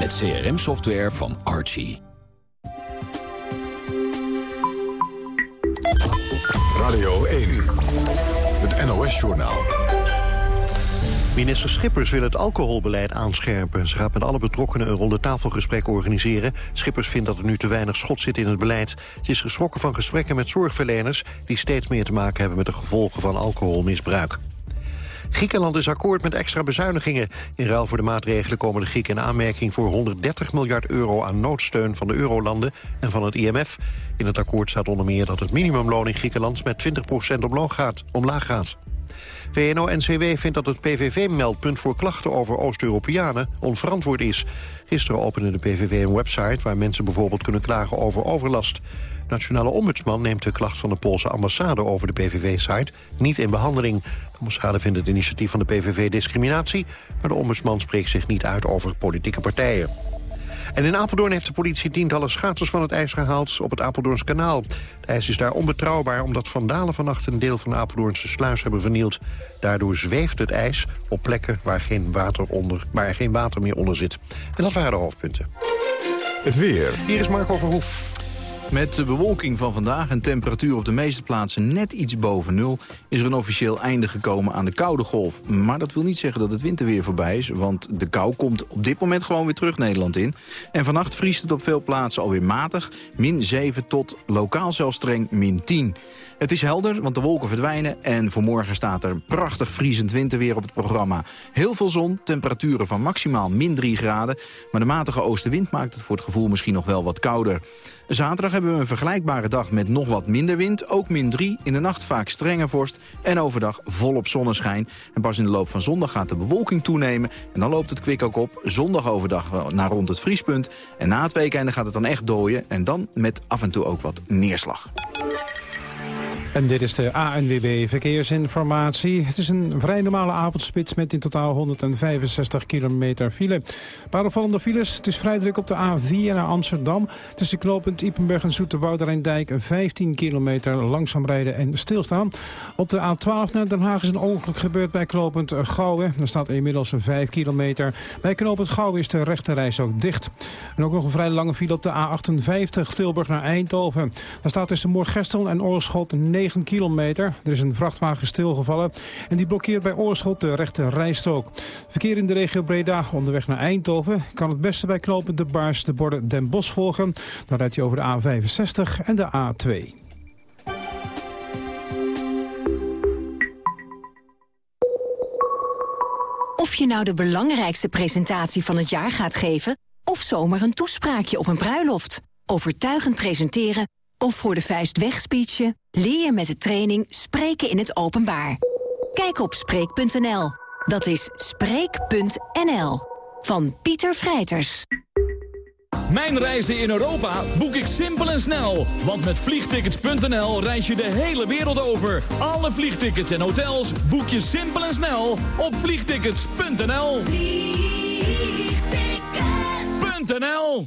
Met CRM-software van Archie. Radio 1, het NOS-journaal. Minister Schippers wil het alcoholbeleid aanscherpen. Ze gaat met alle betrokkenen een ronde tafelgesprek organiseren. Schippers vindt dat er nu te weinig schot zit in het beleid. Ze is geschrokken van gesprekken met zorgverleners... die steeds meer te maken hebben met de gevolgen van alcoholmisbruik. Griekenland is akkoord met extra bezuinigingen. In ruil voor de maatregelen komen de Grieken in aanmerking voor 130 miljard euro aan noodsteun van de eurolanden en van het IMF. In het akkoord staat onder meer dat het minimumloon in Griekenland met 20% omlaag gaat. Omlaag gaat. VNO-NCW vindt dat het PVV-meldpunt voor klachten over Oost-Europeanen onverantwoord is. Gisteren opende de PVV een website waar mensen bijvoorbeeld kunnen klagen over overlast. Nationale Ombudsman neemt de klacht van de Poolse ambassade over de PVV-site niet in behandeling. De ambassade vindt het initiatief van de PVV discriminatie, maar de ombudsman spreekt zich niet uit over politieke partijen. En in Apeldoorn heeft de politie tientallen schaters van het ijs gehaald op het Apeldoorns kanaal. Het ijs is daar onbetrouwbaar omdat vandalen vannacht een deel van de Apeldoornse sluis hebben vernield. Daardoor zweeft het ijs op plekken waar, geen water onder, waar er geen water meer onder zit. En dat waren de hoofdpunten. Het weer. Hier is Marco Verhoef. Met de bewolking van vandaag en temperatuur op de meeste plaatsen net iets boven nul... is er een officieel einde gekomen aan de koude golf. Maar dat wil niet zeggen dat het winterweer voorbij is... want de kou komt op dit moment gewoon weer terug Nederland in. En vannacht vriest het op veel plaatsen alweer matig. Min 7 tot lokaal zelfs streng min 10. Het is helder, want de wolken verdwijnen en voor morgen staat er prachtig vriezend winterweer op het programma. Heel veel zon, temperaturen van maximaal min 3 graden, maar de matige oostenwind maakt het voor het gevoel misschien nog wel wat kouder. Zaterdag hebben we een vergelijkbare dag met nog wat minder wind, ook min 3, in de nacht vaak strenge vorst en overdag volop zonneschijn. En pas in de loop van zondag gaat de bewolking toenemen en dan loopt het kwik ook op. Zondag overdag naar rond het vriespunt en na het weekende gaat het dan echt dooien en dan met af en toe ook wat neerslag. En dit is de ANWB Verkeersinformatie. Het is een vrij normale avondspits met in totaal 165 kilometer file. Een paar opvallende files. Het is vrij druk op de A4 naar Amsterdam. Tussen knooppunt Ipenburg en Zoeterwouderijndijk 15 kilometer langzaam rijden en stilstaan. Op de A12 naar Den Haag is een ongeluk gebeurd bij knooppunt Gouwen. Er staat inmiddels 5 kilometer. Bij knooppunt Gouwen is de rechterreis ook dicht. En ook nog een vrij lange file op de A58 Tilburg naar Eindhoven. Daar staat tussen Moorgestel en Oorschot 9 9 kilometer. Er is een vrachtwagen stilgevallen en die blokkeert bij Oorschot de rechte rijstrook. Verkeer in de regio Breda onderweg naar Eindhoven kan het beste bij knopen de Baars de borden Den Bosch volgen. Dan rijdt hij over de A65 en de A2. Of je nou de belangrijkste presentatie van het jaar gaat geven... of zomaar een toespraakje op een bruiloft. Overtuigend presenteren of voor de vuist wegspeechen... leer je met de training Spreken in het Openbaar. Kijk op Spreek.nl. Dat is Spreek.nl. Van Pieter Vrijters. Mijn reizen in Europa boek ik simpel en snel. Want met vliegtickets.nl reis je de hele wereld over. Alle vliegtickets en hotels boek je simpel en snel op vliegtickets.nl. Vliegtickets.nl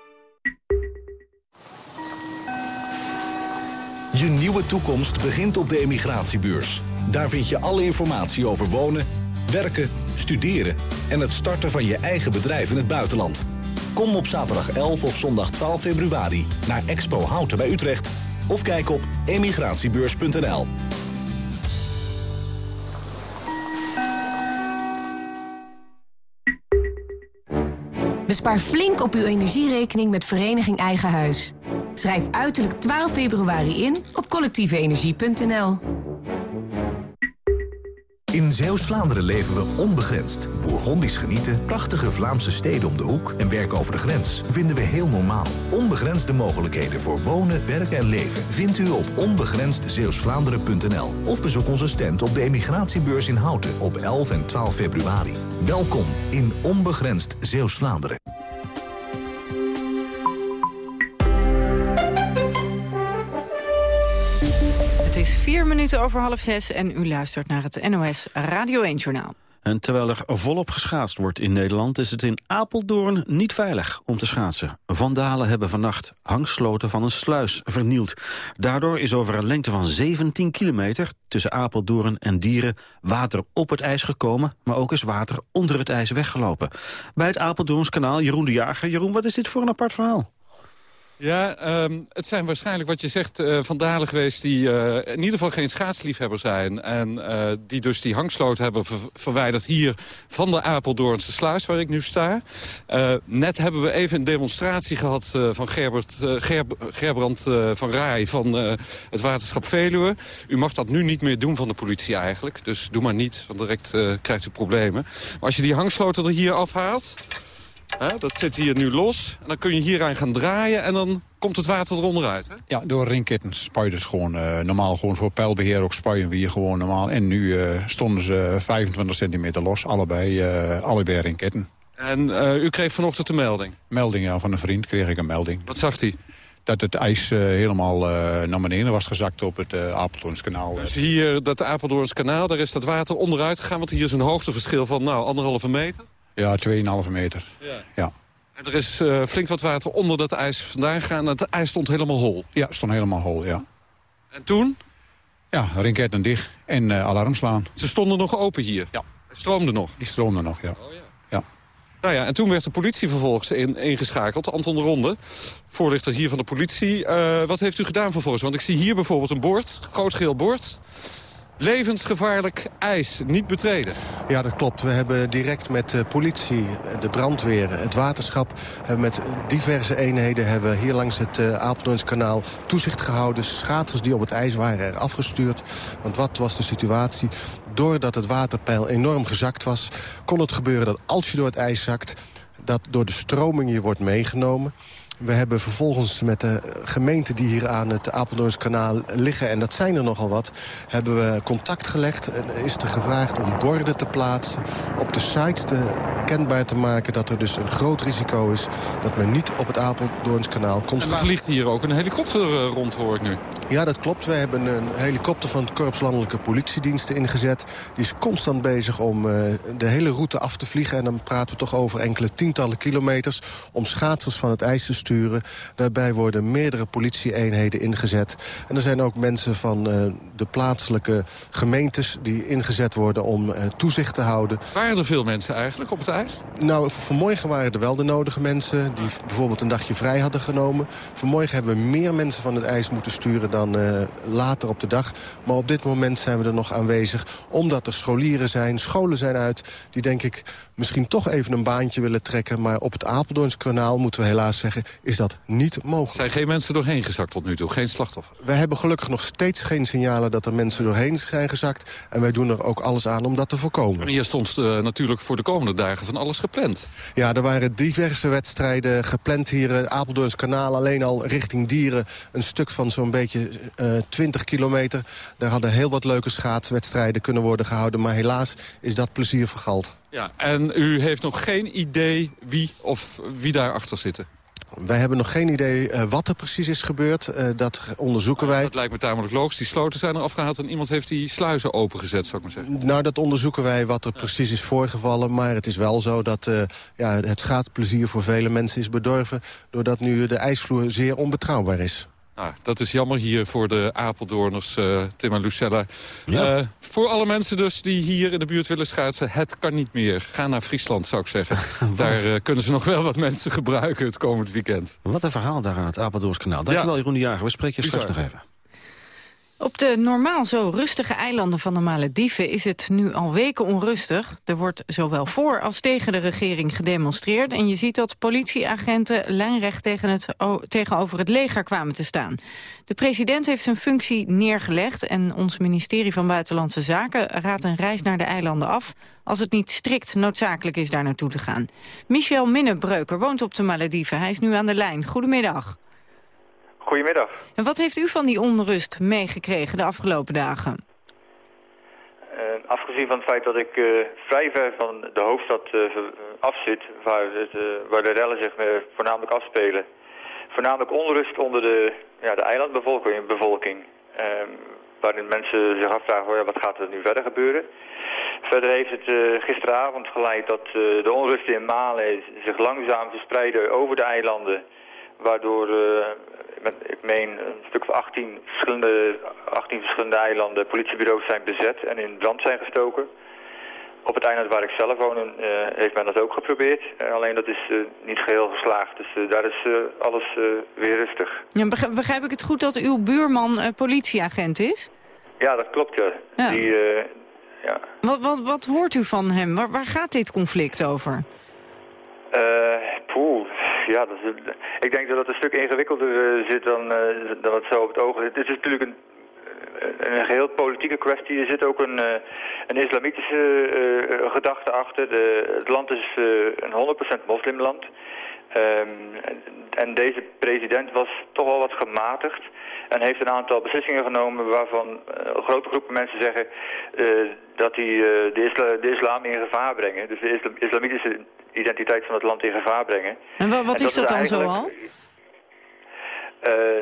Je nieuwe toekomst begint op de emigratiebeurs. Daar vind je alle informatie over wonen, werken, studeren... en het starten van je eigen bedrijf in het buitenland. Kom op zaterdag 11 of zondag 12 februari naar Expo Houten bij Utrecht... of kijk op emigratiebeurs.nl. Bespaar flink op uw energierekening met Vereniging Eigen Huis. Schrijf uiterlijk 12 februari in op collectieveenergie.nl. In Zeeuws-Vlaanderen leven we onbegrensd. Bourgondisch genieten, prachtige Vlaamse steden om de hoek... en werken over de grens vinden we heel normaal. Onbegrensde mogelijkheden voor wonen, werken en leven... vindt u op onbegrensdzeeuwsvlaanderen.nl. Of bezoek onze stand op de emigratiebeurs in Houten op 11 en 12 februari. Welkom in Onbegrensd Zeeuws-Vlaanderen. Vier minuten over half zes en u luistert naar het NOS Radio 1-journaal. En terwijl er volop geschaatst wordt in Nederland... is het in Apeldoorn niet veilig om te schaatsen. Vandalen hebben vannacht hangsloten van een sluis vernield. Daardoor is over een lengte van 17 kilometer... tussen Apeldoorn en Dieren water op het ijs gekomen... maar ook is water onder het ijs weggelopen. Bij het Apeldoorns kanaal Jeroen de Jager. Jeroen, wat is dit voor een apart verhaal? Ja, ehm, het zijn waarschijnlijk wat je zegt uh, vandalen geweest... die eh, in ieder geval geen schaatsliefhebber zijn. En eh, die dus die hangsloot hebben verwijderd hier van de Apeldoornse sluis... waar ik nu sta. net hebben we even een demonstratie gehad van Gerbert, Gerbrand van Rij... van het waterschap Veluwe. U mag dat nu niet meer doen van de politie eigenlijk. Dus doe maar niet, want direct krijgt u problemen. Maar als je die hangsloten er hier afhaalt dat zit hier nu los. En dan kun je hieraan gaan draaien en dan komt het water eronder uit. Hè? Ja, door ringketten spuit het gewoon. Uh, normaal gewoon voor pijlbeheer ook spuien we hier gewoon normaal. En nu uh, stonden ze 25 centimeter los, allebei, uh, allebei ringketten. En u kreeg vanochtend een melding? Melding, ja, van een vriend kreeg ik een melding. Wat zag hij? Dat het ijs helemaal naar beneden was gezakt op het Apeldoorns kanaal. Dus hier, dat Apeldoorns kanaal, daar is dat water onderuit gegaan. Want hier is een hoogteverschil van nou, anderhalve meter. Ja, 2,5 meter. Ja. ja. En er is uh, flink wat water onder dat ijs vandaan gegaan. Het ijs stond helemaal hol. Ja, stond helemaal hol, ja. En toen? Ja, rinketten dicht en uh, alarm slaan. Ze stonden nog open hier? Ja. Het stroomde nog? Die stroomde nog, ja. Oh, ja. ja. Nou ja, en toen werd de politie vervolgens in, ingeschakeld. Anton de Ronde, voorlichter hier van de politie. Uh, wat heeft u gedaan vervolgens? Want ik zie hier bijvoorbeeld een bord, groot geel bord levensgevaarlijk ijs, niet betreden. Ja, dat klopt. We hebben direct met de politie, de brandweer, het waterschap... hebben met diverse eenheden hebben hier langs het uh, toezicht gehouden. Schaters die op het ijs waren er afgestuurd. Want wat was de situatie? Doordat het waterpeil enorm gezakt was... kon het gebeuren dat als je door het ijs zakt... dat door de stroming je wordt meegenomen... We hebben vervolgens met de gemeenten die hier aan het Apeldoorns kanaal liggen... en dat zijn er nogal wat, hebben we contact gelegd. En is er gevraagd om borden te plaatsen, op de site te, kenbaar te maken... dat er dus een groot risico is dat men niet op het Apeldoorns kanaal komt. En er vliegt hier ook een helikopter eh, rond, hoor ik nu. Ja, dat klopt. We hebben een helikopter van het Korps Landelijke Politiediensten ingezet. Die is constant bezig om uh, de hele route af te vliegen. En dan praten we toch over enkele tientallen kilometers... om schaatsers van het ijs te sturen Daarbij worden meerdere politieeenheden ingezet. En er zijn ook mensen van uh, de plaatselijke gemeentes... die ingezet worden om uh, toezicht te houden. Waren er veel mensen eigenlijk op het ijs? Nou, vanmorgen waren er wel de nodige mensen... die bijvoorbeeld een dagje vrij hadden genomen. Vanmorgen hebben we meer mensen van het ijs moeten sturen... dan uh, later op de dag. Maar op dit moment zijn we er nog aanwezig... omdat er scholieren zijn, scholen zijn uit... die denk ik misschien toch even een baantje willen trekken. Maar op het Apeldoorns kanaal moeten we helaas zeggen is dat niet mogelijk. Zijn geen mensen doorheen gezakt tot nu toe? Geen slachtoffer? Wij hebben gelukkig nog steeds geen signalen dat er mensen doorheen zijn gezakt. En wij doen er ook alles aan om dat te voorkomen. En hier stond uh, natuurlijk voor de komende dagen van alles gepland. Ja, er waren diverse wedstrijden gepland hier. Uh, Apeldoorns kanaal alleen al richting Dieren. Een stuk van zo'n beetje uh, eh, 20 kilometer. Daar hadden heel wat leuke schaatswedstrijden kunnen worden gehouden. Maar helaas is dat plezier vergald. Ja, en u heeft nog geen idee wie of wie daarachter zitten? Wij hebben nog geen idee uh, wat er precies is gebeurd. Uh, dat onderzoeken wij. Dat lijkt me tamelijk logisch. Die sloten zijn er afgehaald en iemand heeft die sluizen opengezet, zou ik maar zeggen. Nou, dat onderzoeken wij wat er precies is voorgevallen. Maar het is wel zo dat uh, ja, het schaatsplezier voor vele mensen is bedorven... doordat nu de ijsvloer zeer onbetrouwbaar is. Ah, dat is jammer hier voor de Apeldoorners, uh, Tim en Lucella. Ja. Uh, voor alle mensen dus die hier in de buurt willen schaatsen... het kan niet meer. Ga naar Friesland, zou ik zeggen. daar uh, kunnen ze nog wel wat mensen gebruiken het komend weekend. Wat een verhaal daar aan het Apeldoornskanaal. Dankjewel, ja. Jeroen de Jager. We spreken je straks nog even. Op de normaal zo rustige eilanden van de Malediven is het nu al weken onrustig. Er wordt zowel voor als tegen de regering gedemonstreerd... en je ziet dat politieagenten lijnrecht tegen het, tegenover het leger kwamen te staan. De president heeft zijn functie neergelegd... en ons ministerie van Buitenlandse Zaken raadt een reis naar de eilanden af... als het niet strikt noodzakelijk is daar naartoe te gaan. Michel Minnebreuker woont op de Malediven. Hij is nu aan de lijn. Goedemiddag. Goedemiddag. En wat heeft u van die onrust meegekregen de afgelopen dagen? Uh, afgezien van het feit dat ik uh, vrij ver van de hoofdstad uh, afzit, waar, het, waar de rellen zich voornamelijk afspelen. Voornamelijk onrust onder de, ja, de eilandbevolking, bevolking, ehm, waarin mensen zich afvragen, oh ja, wat gaat er nu verder gebeuren. Verder heeft het gisteravond geleid dat de onrusten in Malen zich langzaam verspreiden over de eilanden, waardoor met, ik meen een stuk van 18 verschillende, 18 verschillende eilanden politiebureaus zijn bezet en in brand zijn gestoken. Op het eiland waar ik zelf woon uh, heeft men dat ook geprobeerd. Uh, alleen dat is uh, niet geheel geslaagd. Dus daar is alles weer rustig. Ja, begrijp, ik het goed dat uw buurman politieagent is? Ja, dat klopt. Ja. ja. Die, ja. Wat, wat, wat hoort u van hem? Waar, waar gaat dit conflict over? poeh, ja, ik denk dat het een stuk ingewikkelder uh, zit dan, uh, dan het zo op het oog is. Het is natuurlijk een, een geheel politieke kwestie. Er zit ook een, een islamitische gedachte achter. De, het land is een 100% moslimland. Um, en deze president was toch wel wat gematigd en heeft een aantal beslissingen genomen waarvan grote groepen mensen zeggen dat uh, de, de, islam in gevaar brengen. Dus de isla islamitische identiteit van het land in gevaar brengen. En wat, wat is dat, dan zo al?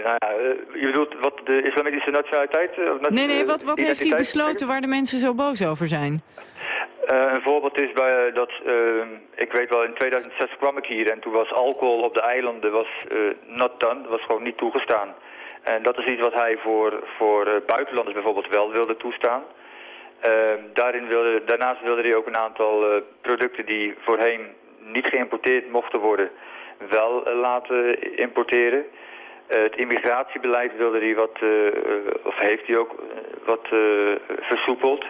nou ja, je bedoelt wat de islamitische nationaliteit... nee, nee, wat, wat heeft hij besloten waar de mensen zo boos over zijn? Uh, een voorbeeld is bij, dat, uh, ik weet wel, in 2006 kwam ik hier en toen was alcohol op de eilanden was, uh, not done, was gewoon niet toegestaan. En dat is iets wat hij voor, voor buitenlanders bijvoorbeeld wel wilde toestaan. Ehm, daarin wilde, daarnaast wilde hij ook een aantal producten die voorheen niet geïmporteerd mochten worden, wel laten importeren. het immigratiebeleid wilde hij wat, of heeft hij ook wat versoepeld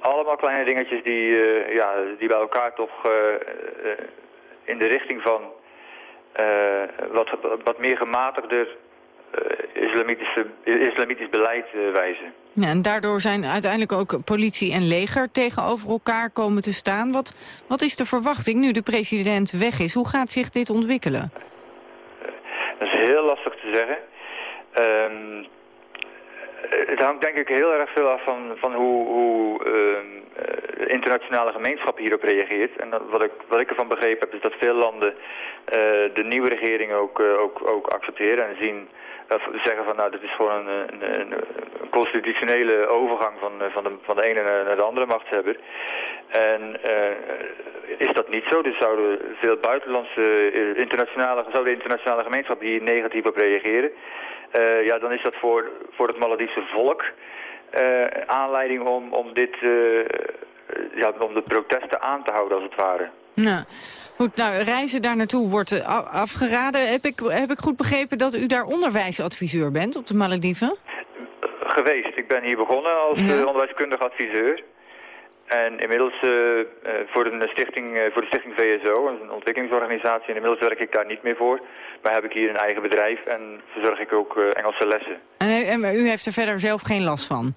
allemaal kleine dingetjes die, ja, die bij elkaar toch in de richting van wat, wat meer gematigder islamitisch beleid wijzen. Ja, en daardoor zijn uiteindelijk ook politie en leger tegenover elkaar komen te staan. Wat, wat is de verwachting nu de president weg is? Hoe gaat zich dit ontwikkelen? Dat is heel lastig te zeggen. Um, het hangt denk ik heel erg veel af van, van hoe, hoe uh, de internationale gemeenschap hierop reageert. En dat, wat, ik, wat ik ervan begrepen heb is dat veel landen uh, de nieuwe regering ook, uh, ook, ook accepteren en zien zeggen van nou dit is gewoon een, een, een, constitutionele overgang van, van, de, van de ene naar de andere machtshebber. En is dat niet zo, dus zouden veel buitenlandse internationale, zou de internationale gemeenschap hier negatief op reageren. Ja, dan is dat voor, voor het Malediefse volk uh, aanleiding om, om dit, ja, om de protesten aan te houden als het ware. Nou, goed, nou, reizen daar naartoe wordt afgeraden. Heb ik, heb ik goed begrepen dat u daar onderwijsadviseur bent op de Malediven? Geweest. Ik ben hier begonnen als ja. onderwijskundig adviseur. En inmiddels uh, voor, een stichting, uh, voor de stichting VSO, een ontwikkelingsorganisatie, en inmiddels werk ik daar niet meer voor. Maar heb ik hier een eigen bedrijf en verzorg ik ook Engelse lessen. En, en, u heeft er verder zelf geen last van?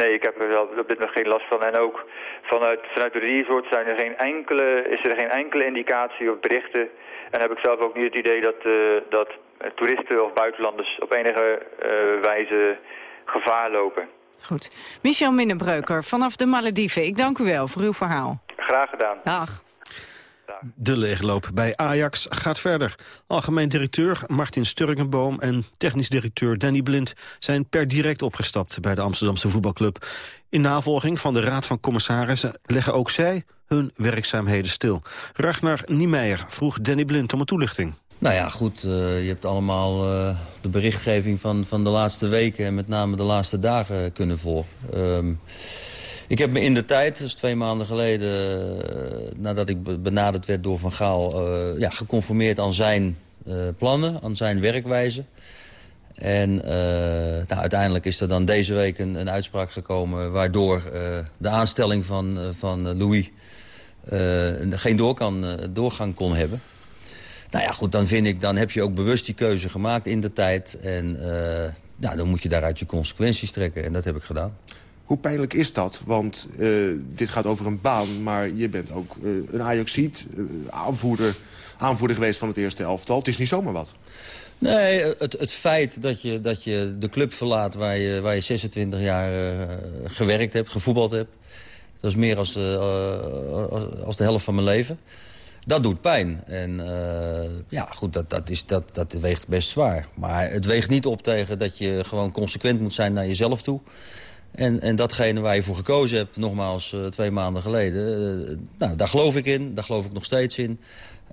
Nee, ik heb er wel op dit moment geen last van. En ook vanuit, vanuit de resort zijn er geen enkele, is er geen enkele indicatie of berichten. En heb ik zelf ook niet het idee dat, dat toeristen of buitenlanders op enige wijze gevaar lopen. Goed. Michel Minnenbreuker vanaf de Malediven. Ik dank u wel voor uw verhaal. Graag gedaan. Dag. De leegloop bij Ajax gaat verder. Algemeen directeur Martin Sturgenboom en technisch directeur Danny Blind... zijn per direct opgestapt bij de Amsterdamse voetbalclub. In navolging van de Raad van Commissarissen leggen ook zij hun werkzaamheden stil. Ragnar Niemeyer vroeg Danny Blind om een toelichting. Nou ja, goed, uh, je hebt allemaal uh, de berichtgeving van, van de laatste weken... en met name de laatste dagen kunnen volgen. Um, ik heb me in de tijd, dus twee maanden geleden... Uh, nadat ik benaderd werd door Van Gaal... ja, geconformeerd aan zijn plannen, aan zijn werkwijze. En nou, uiteindelijk is er dan deze week een, een uitspraak gekomen... waardoor de aanstelling van, van Louis geen door kan, doorgang kon hebben... Nou ja, goed, dan vind ik, dan heb je ook bewust die keuze gemaakt in de tijd. En nou, dan moet je daaruit je consequenties trekken. En dat heb ik gedaan. Hoe pijnlijk is dat? Want uh, dit gaat over een baan, maar je bent ook uh, een Ajaxiet, aanvoerder, aanvoerder geweest van het eerste elftal. Het is niet zomaar wat. Nee, het, het feit dat je, dat je de club verlaat waar je, waar je 26 jaar gewerkt hebt, gevoetbald hebt... dat is meer als de, als, de helft van mijn leven dat doet pijn. En ja, goed, dat, dat, is, dat, dat weegt best zwaar. Maar het weegt niet op tegen dat je gewoon consequent moet zijn naar jezelf toe. En, en datgene waar je voor gekozen hebt, nogmaals uh, twee maanden geleden... Uh, nou, daar geloof ik in, daar geloof ik nog steeds in.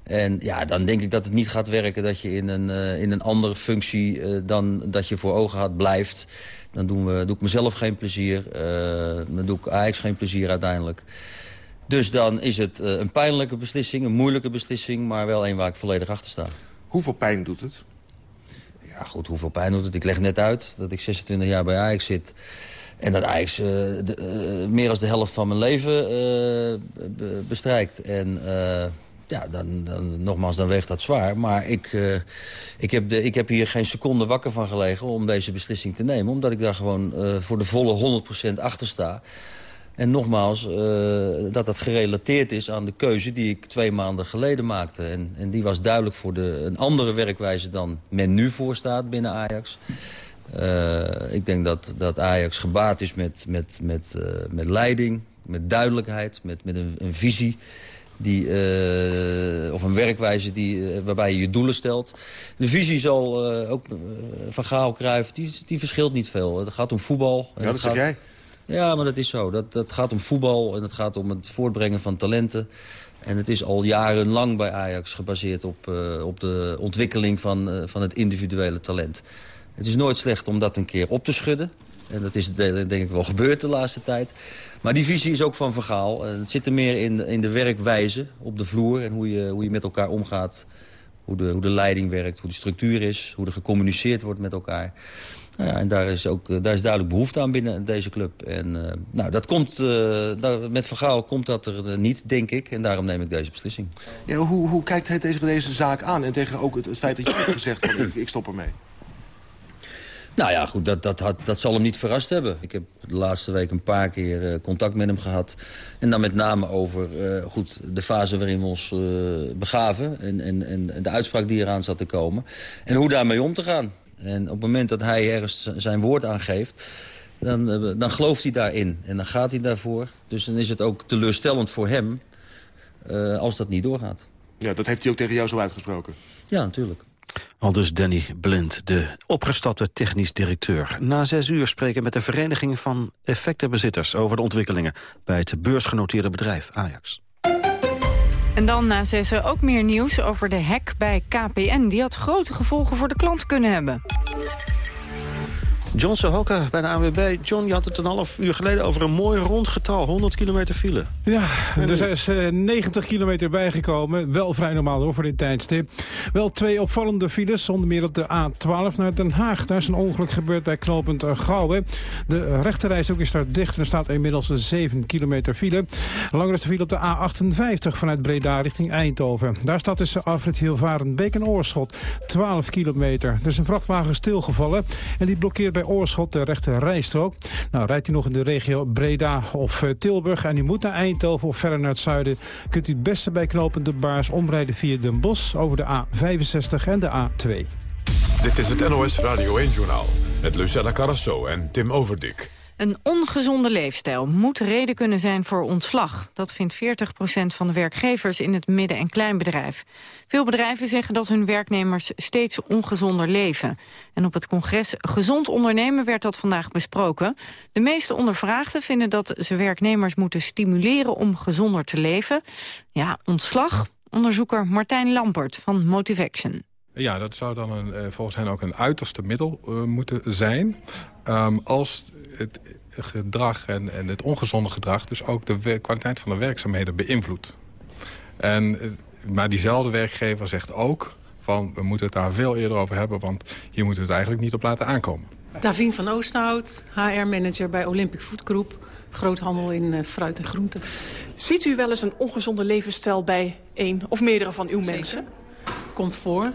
En ja, dan denk ik dat het niet gaat werken dat je in een, in een andere functie... dan dat je voor ogen had blijft. Dan doen we, doe ik mezelf geen plezier, dan doe ik Ajax geen plezier uiteindelijk... Dus dan is het een pijnlijke beslissing, een moeilijke beslissing... maar wel een waar ik volledig achter sta. Hoeveel pijn doet het? Ja, goed, hoeveel pijn doet het? Ik leg net uit dat ik 26 jaar bij Ajax zit... En dat Ajax de, uh, meer dan de helft van mijn leven be bestrijkt. En ja, dan, dan, nogmaals, dan weegt dat zwaar. Maar ik, ik, heb de, ik heb hier geen seconde wakker van gelegen om deze beslissing te nemen. Omdat ik daar gewoon voor de volle 100% achter sta. En nogmaals, dat dat gerelateerd is aan de keuze die ik twee maanden geleden maakte. En, en die was duidelijk voor de, een andere werkwijze dan men nu voorstaat binnen Ajax. Uh, ik denk dat, dat Ajax gebaat is met, met, met, uh, met leiding, met duidelijkheid, met, met een, een visie. Die, uh, of een werkwijze die, uh, waarbij je je doelen stelt. De visie zal uh, ook van Gaal Cruijff, die, die verschilt niet veel. Het gaat om voetbal. Ja, dat zeg jij. Ja, maar dat is zo. Dat, dat gaat om voetbal en het gaat om het voortbrengen van talenten. En het is al jarenlang bij Ajax gebaseerd op, op de ontwikkeling van, van het individuele talent. Het is nooit slecht om dat een keer op te schudden. En dat is denk ik wel gebeurd de laatste tijd. Maar die visie is ook van verhaal. Het zit er meer in, in de werkwijze op de vloer en hoe je, hoe je met elkaar omgaat. Hoe de, hoe de leiding werkt, hoe de structuur is, hoe er gecommuniceerd wordt met elkaar. Nou ja, en daar is, ook, eh, daar is duidelijk behoefte aan binnen deze club. En uh, nou, dat komt, met Vergaal komt dat er niet, denk ik. En daarom neem ik deze beslissing. Ja, hoe, hoe kijkt hij tegen deze zaak aan? En tegen ook het, het feit dat je hebt gezegd van ik, ik stop ermee? Nou ja, goed, dat, dat, had, dat zal hem niet verrast hebben. Ik heb de laatste week een paar keer uh, contact met hem gehad. En dan met name over uh, goed, de fase waarin we ons uh, begaven. En, en, en de uitspraak die eraan zat te komen. En hoe daarmee om te gaan. En op het moment dat hij ergens zijn woord aangeeft... Dan, dan gelooft hij daarin en dan gaat hij daarvoor. Dus dan is het ook teleurstellend voor hem als dat niet doorgaat. Ja, dat heeft hij ook tegen jou zo uitgesproken? Ja, natuurlijk. Al dus Danny Blind, de opgestapte technisch directeur. Na zes uur spreken met de Vereniging van Effectenbezitters... over de ontwikkelingen bij het beursgenoteerde bedrijf Ajax. En dan na zes ook meer nieuws over de hack bij KPN. Die had grote gevolgen voor de klant kunnen hebben. John Sohoka bij de ANWB. John, je had het een half uur geleden over een mooi rond getal. 100 kilometer file. Ja, er is uh, 90 kilometer bijgekomen. Wel vrij normaal hoor voor dit tijdstip. Wel twee opvallende files. Onder meer op de A12 naar Den Haag. Daar is een ongeluk gebeurd bij knooppunt Gouwen. De rechterreis ook is daar dicht. En er staat inmiddels een 7 kilometer file. Langer is de file op de A58 vanuit Breda richting Eindhoven. Daar staat tussen Alfred Hilvarenbeek en Oorschot. 12 kilometer. Er is een vrachtwagen stilgevallen. En die blokkeert bij Oorschot de rechte rijstrook. Nou, rijdt u nog in de regio Breda of uh, Tilburg en u moet naar Eindhoven of verder naar het zuiden... kunt u het beste bij knopende Baars omrijden via Den Bosch over de A65 en de A2. Dit is het NOS Radio 1-journaal met Lucella Carrasso en Tim Overdik. Een ongezonde leefstijl moet reden kunnen zijn voor ontslag. Dat vindt 40% van de werkgevers in het midden- en kleinbedrijf. Veel bedrijven zeggen dat hun werknemers steeds ongezonder leven. En op het congres Gezond Ondernemen werd dat vandaag besproken. De meeste ondervraagden vinden dat ze werknemers moeten stimuleren om gezonder te leven. Ja, ontslag? Onderzoeker Martijn Lampert van Motivaction. Ja, dat zou dan een, eh, volgens hen ook een uiterste middel uh, moeten zijn. Um, als het gedrag en, en het ongezonde gedrag... dus ook de kwaliteit van de werkzaamheden beïnvloedt. En, eh, maar diezelfde werkgever zegt ook van... we moeten het daar veel eerder over hebben... want hier moeten we het eigenlijk niet op laten aankomen. Davien van Oosterhout, HR-manager bij Olympic Food Group... groothandel in fruit en groenten. Ziet u wel eens een ongezonde levensstijl bij één of meerdere van uw mensen? Komt voor.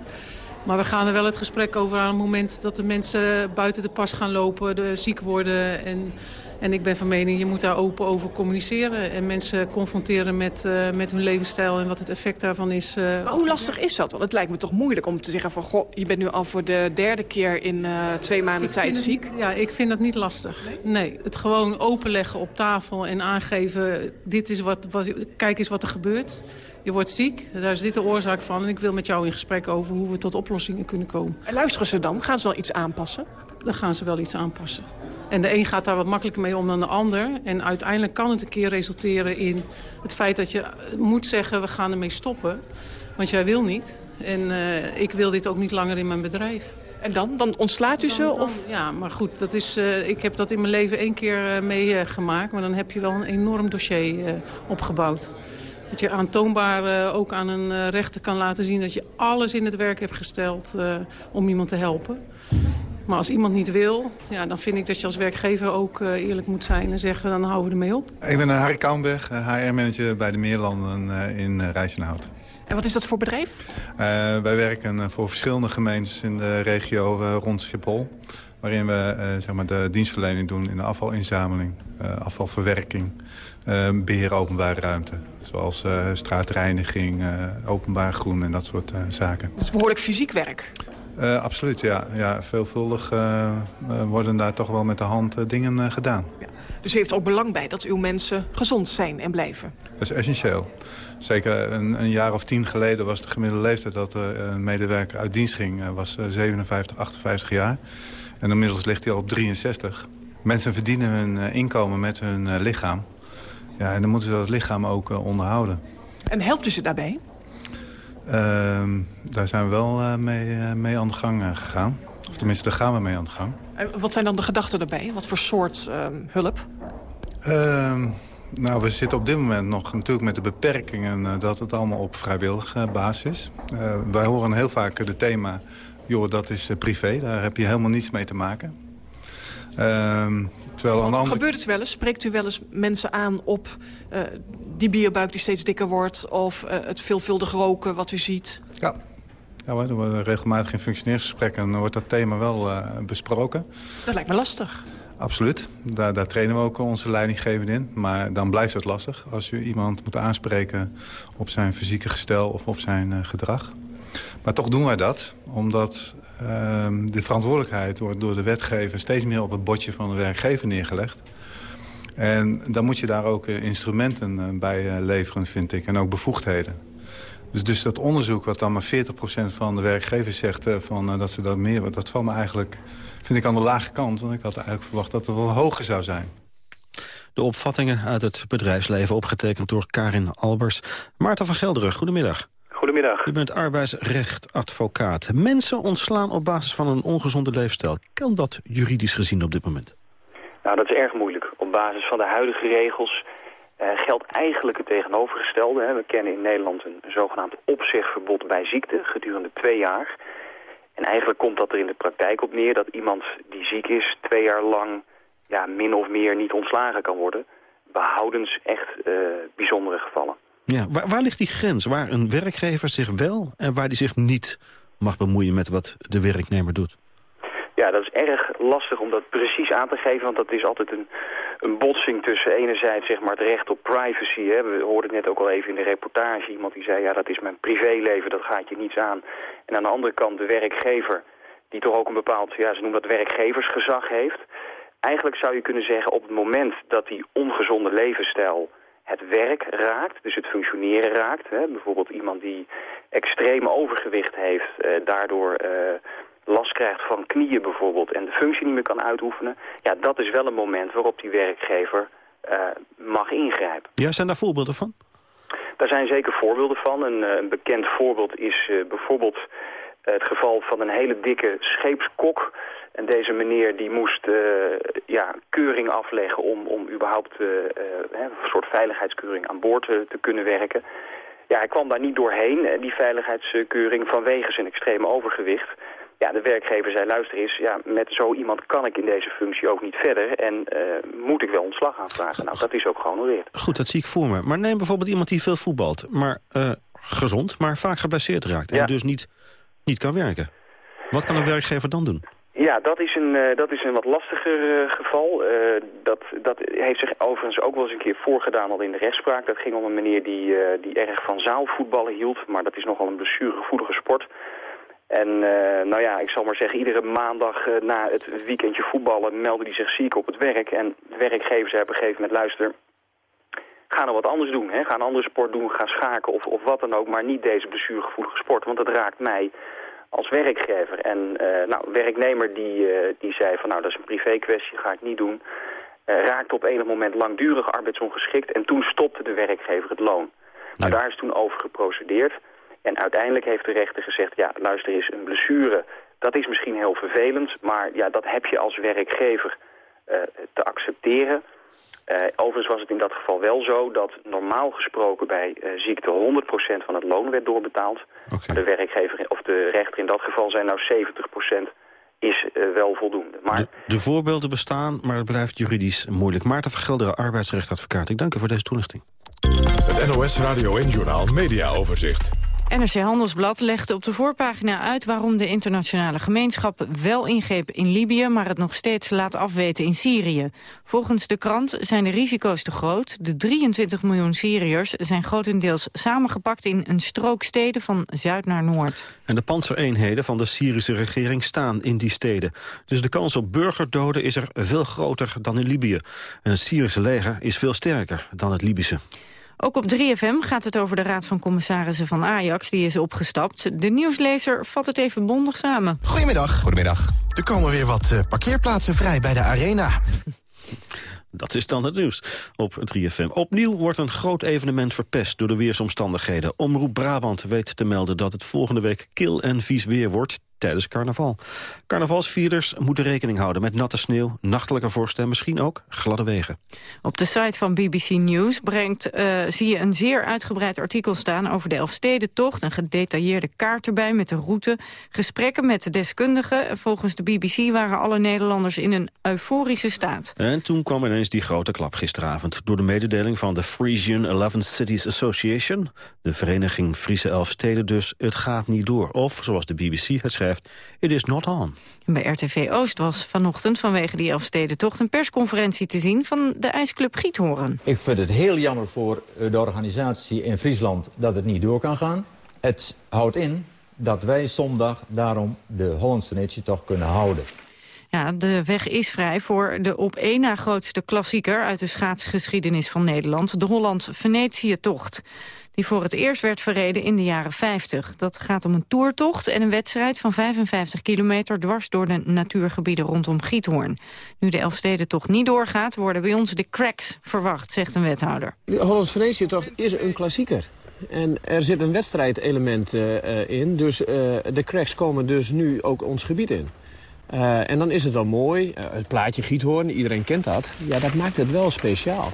Maar we gaan er wel het gesprek over aan het moment dat de mensen buiten de pas gaan lopen, de, ziek worden. En, en ik ben van mening, je moet daar open over communiceren. En mensen confronteren met, uh, met hun levensstijl en wat het effect daarvan is. Uh, maar hoe lastig is dat? Want het lijkt me toch moeilijk om te zeggen van... goh, je bent nu al voor de derde keer in uh, twee maanden tijd ziek. ja, ik vind dat niet lastig. Nee, het gewoon openleggen op tafel en aangeven... Dit is wat, wat, kijk eens wat er gebeurt je wordt ziek, daar is dit de oorzaak van... en ik wil met jou in gesprek over hoe we tot oplossingen kunnen komen. En luisteren ze dan? Gaan ze wel iets aanpassen? Dan gaan ze wel iets aanpassen. En de een gaat daar wat makkelijker mee om dan de ander. En uiteindelijk kan het een keer resulteren in het feit dat je moet zeggen... we gaan ermee stoppen, want jij wil niet. En uh, ik wil dit ook niet langer in mijn bedrijf. En dan? Dan ontslaat u ze? of? Ja, maar goed, dat is, uh, ik heb dat in mijn leven één keer uh, meegemaakt. maar dan heb je wel een enorm dossier opgebouwd. Dat je aantoonbaar uh, ook aan een uh, rechter kan laten zien... dat je alles in het werk hebt gesteld uh, om iemand te helpen. Maar als iemand niet wil, ja, dan vind ik dat je als werkgever ook eerlijk moet zijn... en zeggen, dan houden we ermee op. Ik ben Harry Kouwenberg, HR-manager bij de Meerlanden in Rijssenhout. En wat is dat voor bedrijf? wij werken voor verschillende gemeentes in de regio rond Schiphol waarin we uh, zeg maar de dienstverlening doen in de afvalinzameling, uh, afvalverwerking, uh, beheer openbare ruimte. Zoals straatreiniging, openbaar groen en dat soort zaken. Dus behoorlijk fysiek werk? absoluut, ja. ja veelvuldig worden daar toch wel met de hand dingen gedaan. Ja. Dus u heeft er ook belang bij dat uw mensen gezond zijn en blijven? Dat is essentieel. Zeker een, een jaar of tien geleden was de gemiddelde leeftijd dat een medewerker uit dienst ging... was 57, 58 jaar. En inmiddels ligt hij al op 63. Mensen verdienen hun eh, inkomen met hun eh, lichaam. Ja, en dan moeten ze dat lichaam ook eh, onderhouden. En helpt u ze daarbij? Uh, daar zijn we wel mee, mee aan de gang gegaan. Of tenminste, daar gaan we mee aan de gang. En wat zijn dan de gedachten daarbij? Wat voor soort ehm, hulp? Ehm, nou, we zitten op dit moment nog natuurlijk met de beperkingen... dat het allemaal op vrijwillige basis is. wij horen heel vaak het thema joh, dat is eh, privé, daar heb je helemaal niets mee te maken. Uh, terwijl aan de andere... Gebeurt het wel eens? Spreekt u wel eens mensen aan op uh, die bierbuik die steeds dikker wordt... of uh, het veelvuldig roken wat u ziet? Ja. Ja, er worden regelmatig in functioneersgesprekken en dan wordt dat thema wel uh, besproken. Dat lijkt me lastig. Absoluut. Daar, daar, trainen we ook onze leidinggevenden in. Maar dan blijft het lastig als je iemand moet aanspreken op zijn fysieke gestel of op zijn gedrag. Maar toch doen wij dat, omdat uh, de verantwoordelijkheid wordt door de wetgever steeds meer op het bordje van de werkgever neergelegd. En dan moet je daar ook uh, instrumenten uh, bij uh, leveren, vind ik, en ook bevoegdheden. Dus, dus dat onderzoek wat dan maar 40% van de werkgevers zegt van, dat ze dat meer... dat valt me eigenlijk, vind ik aan de lage kant. Want ik had eigenlijk verwacht dat het wel hoger zou zijn. De opvattingen uit het bedrijfsleven opgetekend door Karin Albers. Maarten van Gelderen, goedemiddag. Goedemiddag. U bent arbeidsrechtadvocaat. Mensen ontslaan op basis van een ongezonde leefstijl. Kan dat juridisch gezien op dit moment? Nou, dat is erg moeilijk. Op basis van de huidige regels uh, geldt eigenlijk het tegenovergestelde. Hè. We kennen in Nederland een zogenaamd opzegverbod bij ziekte gedurende twee jaar. En eigenlijk komt dat er in de praktijk op neer dat iemand die ziek is twee jaar lang ja, min of meer niet ontslagen kan worden. Behoudens echt uh, bijzondere gevallen. Ja, waar, ligt die grens? Waar een werkgever zich wel en waar die zich niet mag bemoeien met wat de werknemer doet? Ja, dat is erg lastig om dat precies aan te geven, want dat is altijd een, een botsing tussen enerzijds zeg maar, het recht op privacy. Hè. We hoorden het net ook al even in de reportage, iemand die zei, ja dat is mijn privéleven, dat gaat je niets aan. En aan de andere kant de werkgever, die toch ook een bepaald, ja ze noemen dat werkgeversgezag heeft. Eigenlijk zou je kunnen zeggen op het moment dat die ongezonde levensstijl het werk raakt, dus het functioneren raakt. Hè, bijvoorbeeld iemand die extreem overgewicht heeft, uh, daardoor uh, last krijgt van knieën bijvoorbeeld en de functie niet meer kan uitoefenen. Ja, dat is wel een moment waarop die werkgever uh, mag ingrijpen. Ja, zijn daar voorbeelden van? Daar zijn zeker voorbeelden van. Een, een bekend voorbeeld is bijvoorbeeld het geval van een hele dikke scheepskok en deze meneer die moest uh, ja, keuring afleggen om, om überhaupt uh, een soort veiligheidskeuring aan boord te kunnen werken. Ja, hij kwam daar niet doorheen, die veiligheidskeuring, vanwege zijn extreme overgewicht. Ja, de werkgever zei, luister eens, ja, met zo iemand kan ik in deze functie ook niet verder en moet ik wel ontslag aanvragen. Nou, dat is ook gehonoreerd. Goed, dat zie ik voor me. Maar neem bijvoorbeeld iemand die veel voetbalt, maar gezond, maar vaak geblesseerd raakt en dus niet, niet kan werken. Wat kan een werkgever dan doen? Ja, dat is een, uh, dat is een wat lastiger uh, geval. Uh, dat, dat heeft zich overigens ook wel eens een keer voorgedaan al in de rechtspraak. Dat ging om een meneer die, die erg van zaalvoetballen hield. Maar dat is nogal een blessuregevoelige sport. En nou ja, ik zal maar zeggen, iedere maandag na het weekendje voetballen meldde hij zich ziek op het werk. En de werkgever zei op een gegeven moment, luister, ga nou wat anders doen. Hè? Ga een andere sport doen, ga schaken of, of wat dan ook. Maar niet deze blessuregevoelige sport, want dat raakt mij als werkgever. En uh, nou, werknemer die, uh, die zei van nou dat is een privé kwestie, ga ik niet doen. Uh, raakte op enig moment langdurig arbeidsongeschikt en toen stopte de werkgever het loon. Nou, daar is toen over geprocedeerd. En uiteindelijk heeft de rechter gezegd, ja luister eens, een blessure, dat is misschien heel vervelend, maar ja, dat heb je als werkgever te accepteren. Uh, overigens was het in dat geval wel zo dat normaal gesproken bij uh, ziekte 100% van het loon werd doorbetaald. Okay. De werkgever of de rechter in dat geval zei nou 70% is uh, wel voldoende. Maar... De, de, voorbeelden bestaan, maar het blijft juridisch moeilijk. Maarten Vergelderen, arbeidsrechtadvocaat. Ik dank u voor deze toelichting. Het NOS Radio en Journaal Media Overzicht. NRC Handelsblad legde op de voorpagina uit waarom de internationale gemeenschap wel ingreep in Libië, maar het nog steeds laat afweten in Syrië. Volgens de krant zijn de risico's te groot. De 23 miljoen Syriërs zijn grotendeels samengepakt in een strook steden van zuid naar noord. En de panzereenheden van de Syrische regering staan in die steden. Dus de kans op burgerdoden is er veel groter dan in Libië. En het Syrische leger is veel sterker dan het Libische. Ook op 3FM gaat het over de Raad van Commissarissen van Ajax. Die is opgestapt. De nieuwslezer vat het even bondig samen. Goedemiddag. Goedemiddag. Er komen weer wat uh, parkeerplaatsen vrij bij de Arena. Dat is dan het nieuws op 3FM. Opnieuw wordt een groot evenement verpest door de weersomstandigheden. Omroep Brabant weet te melden dat het volgende week kil en vies weer wordt tijdens carnaval. Carnavalsvierders moeten rekening houden met natte sneeuw, nachtelijke vorst en misschien ook gladde wegen. Op de site van BBC News brengt, uh, zie je een zeer uitgebreid artikel staan over de Elfstedentocht. Een gedetailleerde kaart erbij met de route, gesprekken met de deskundigen. Volgens de BBC waren alle Nederlanders in een euforische staat. En toen kwam ineens die grote klap gisteravond. Door de mededeling van de Frisian Eleven Cities Association, de vereniging Friese Elfsteden dus, het gaat niet door. Of, zoals de BBC het schrijft, It is not on. Bij RTV Oost was vanochtend vanwege die Elfstedentocht... een persconferentie te zien van de ijsclub Giethoorn. Ik vind het heel jammer voor de organisatie in Friesland dat het niet door kan gaan. Het houdt in dat wij zondag daarom de Hollandse Natietocht kunnen houden. Ja, de weg is vrij voor de op één na grootste klassieker... uit de schaatsgeschiedenis van Nederland, de Holland-Venetië-tocht die voor het eerst werd verreden in de jaren 50. Dat gaat om een toertocht en een wedstrijd van 55 kilometer... dwars door de natuurgebieden rondom Giethoorn. Nu de Elfstedentocht niet doorgaat, worden bij ons de cracks verwacht, zegt een wethouder. De Hollands Venetië-tocht is een klassieker. En er zit een wedstrijdelement uh, in, dus uh, de cracks komen dus nu ook ons gebied in. En dan is het wel mooi, het plaatje Giethoorn, iedereen kent dat. Ja, dat maakt het wel speciaal.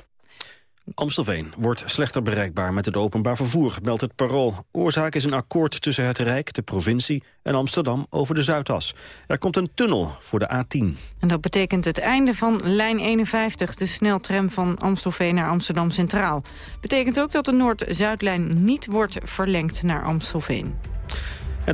Amstelveen wordt slechter bereikbaar met het openbaar vervoer, meldt het Parool. Oorzaak is een akkoord tussen het Rijk, de provincie en Amsterdam over de Zuidas. Er komt een tunnel voor de A10. En dat betekent het einde van lijn 51, de sneltram van Amstelveen naar Amsterdam Centraal. Betekent ook dat de Noord-Zuidlijn niet wordt verlengd naar Amstelveen. En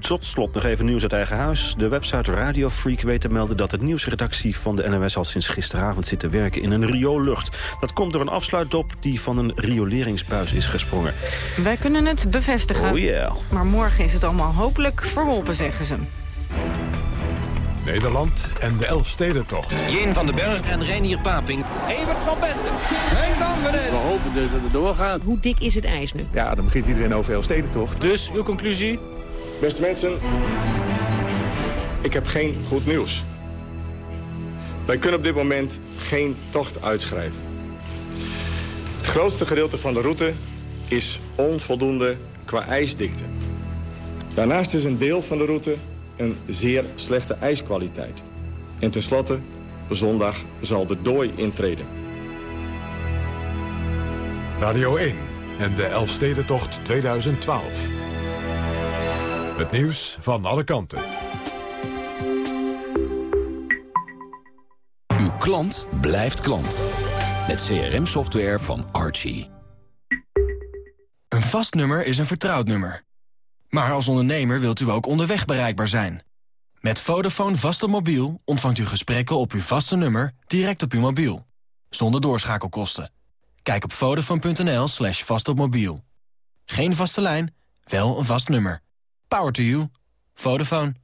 tot slot nog even nieuws uit eigen huis. De website Radio Freak weet te melden dat de nieuwsredactie van de NOS al sinds gisteravond zit te werken in een rioollucht. Dat komt door een afsluitdop die van een rioleringsbuis is gesprongen. Wij kunnen het bevestigen. Oh yeah. Maar morgen is het allemaal hopelijk verholpen, zeggen ze. Nederland en de Elfstedentocht. Jeen van den Berg en Reinier Paping. Evert van Benten. Henk Danveren. We hopen dus dat het doorgaat. Hoe dik is het ijs nu? Ja, dan begint iedereen over Elfstedentocht. Dus, uw conclusie? Beste mensen, ik heb geen goed nieuws. Wij kunnen op dit moment geen tocht uitschrijven. Het grootste gedeelte van de route is onvoldoende qua ijsdikte. Daarnaast is een deel van de route een zeer slechte ijskwaliteit. En tenslotte, zondag zal de dooi intreden. Radio 1 en de Elfstedentocht 2012. Het nieuws van alle kanten. Uw klant blijft klant. Met CRM-software van Archie. Een vast nummer is een vertrouwd nummer. Maar als ondernemer wilt u ook onderweg bereikbaar zijn. Met Vodafone vast op mobiel ontvangt u gesprekken op uw vaste nummer direct op uw mobiel. Zonder doorschakelkosten. Kijk op vodafone.nl slash vastopmobiel. Geen vaste lijn, wel een vast nummer. Power to you. Vodafone.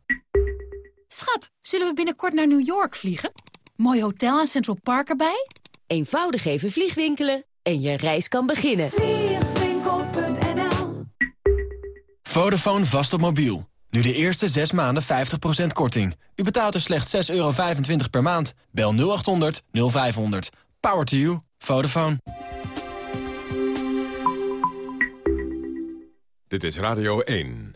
Schat, zullen we binnenkort naar New York vliegen? Mooi hotel en Central Park erbij? Eenvoudig even vliegwinkelen en je reis kan beginnen. Vodafone vast op mobiel. Nu de eerste 6 maanden 50% korting. U betaalt er slechts 6,25 euro per maand. Bel 0800 0500. Power to you. Vodafone. Dit is Radio 1.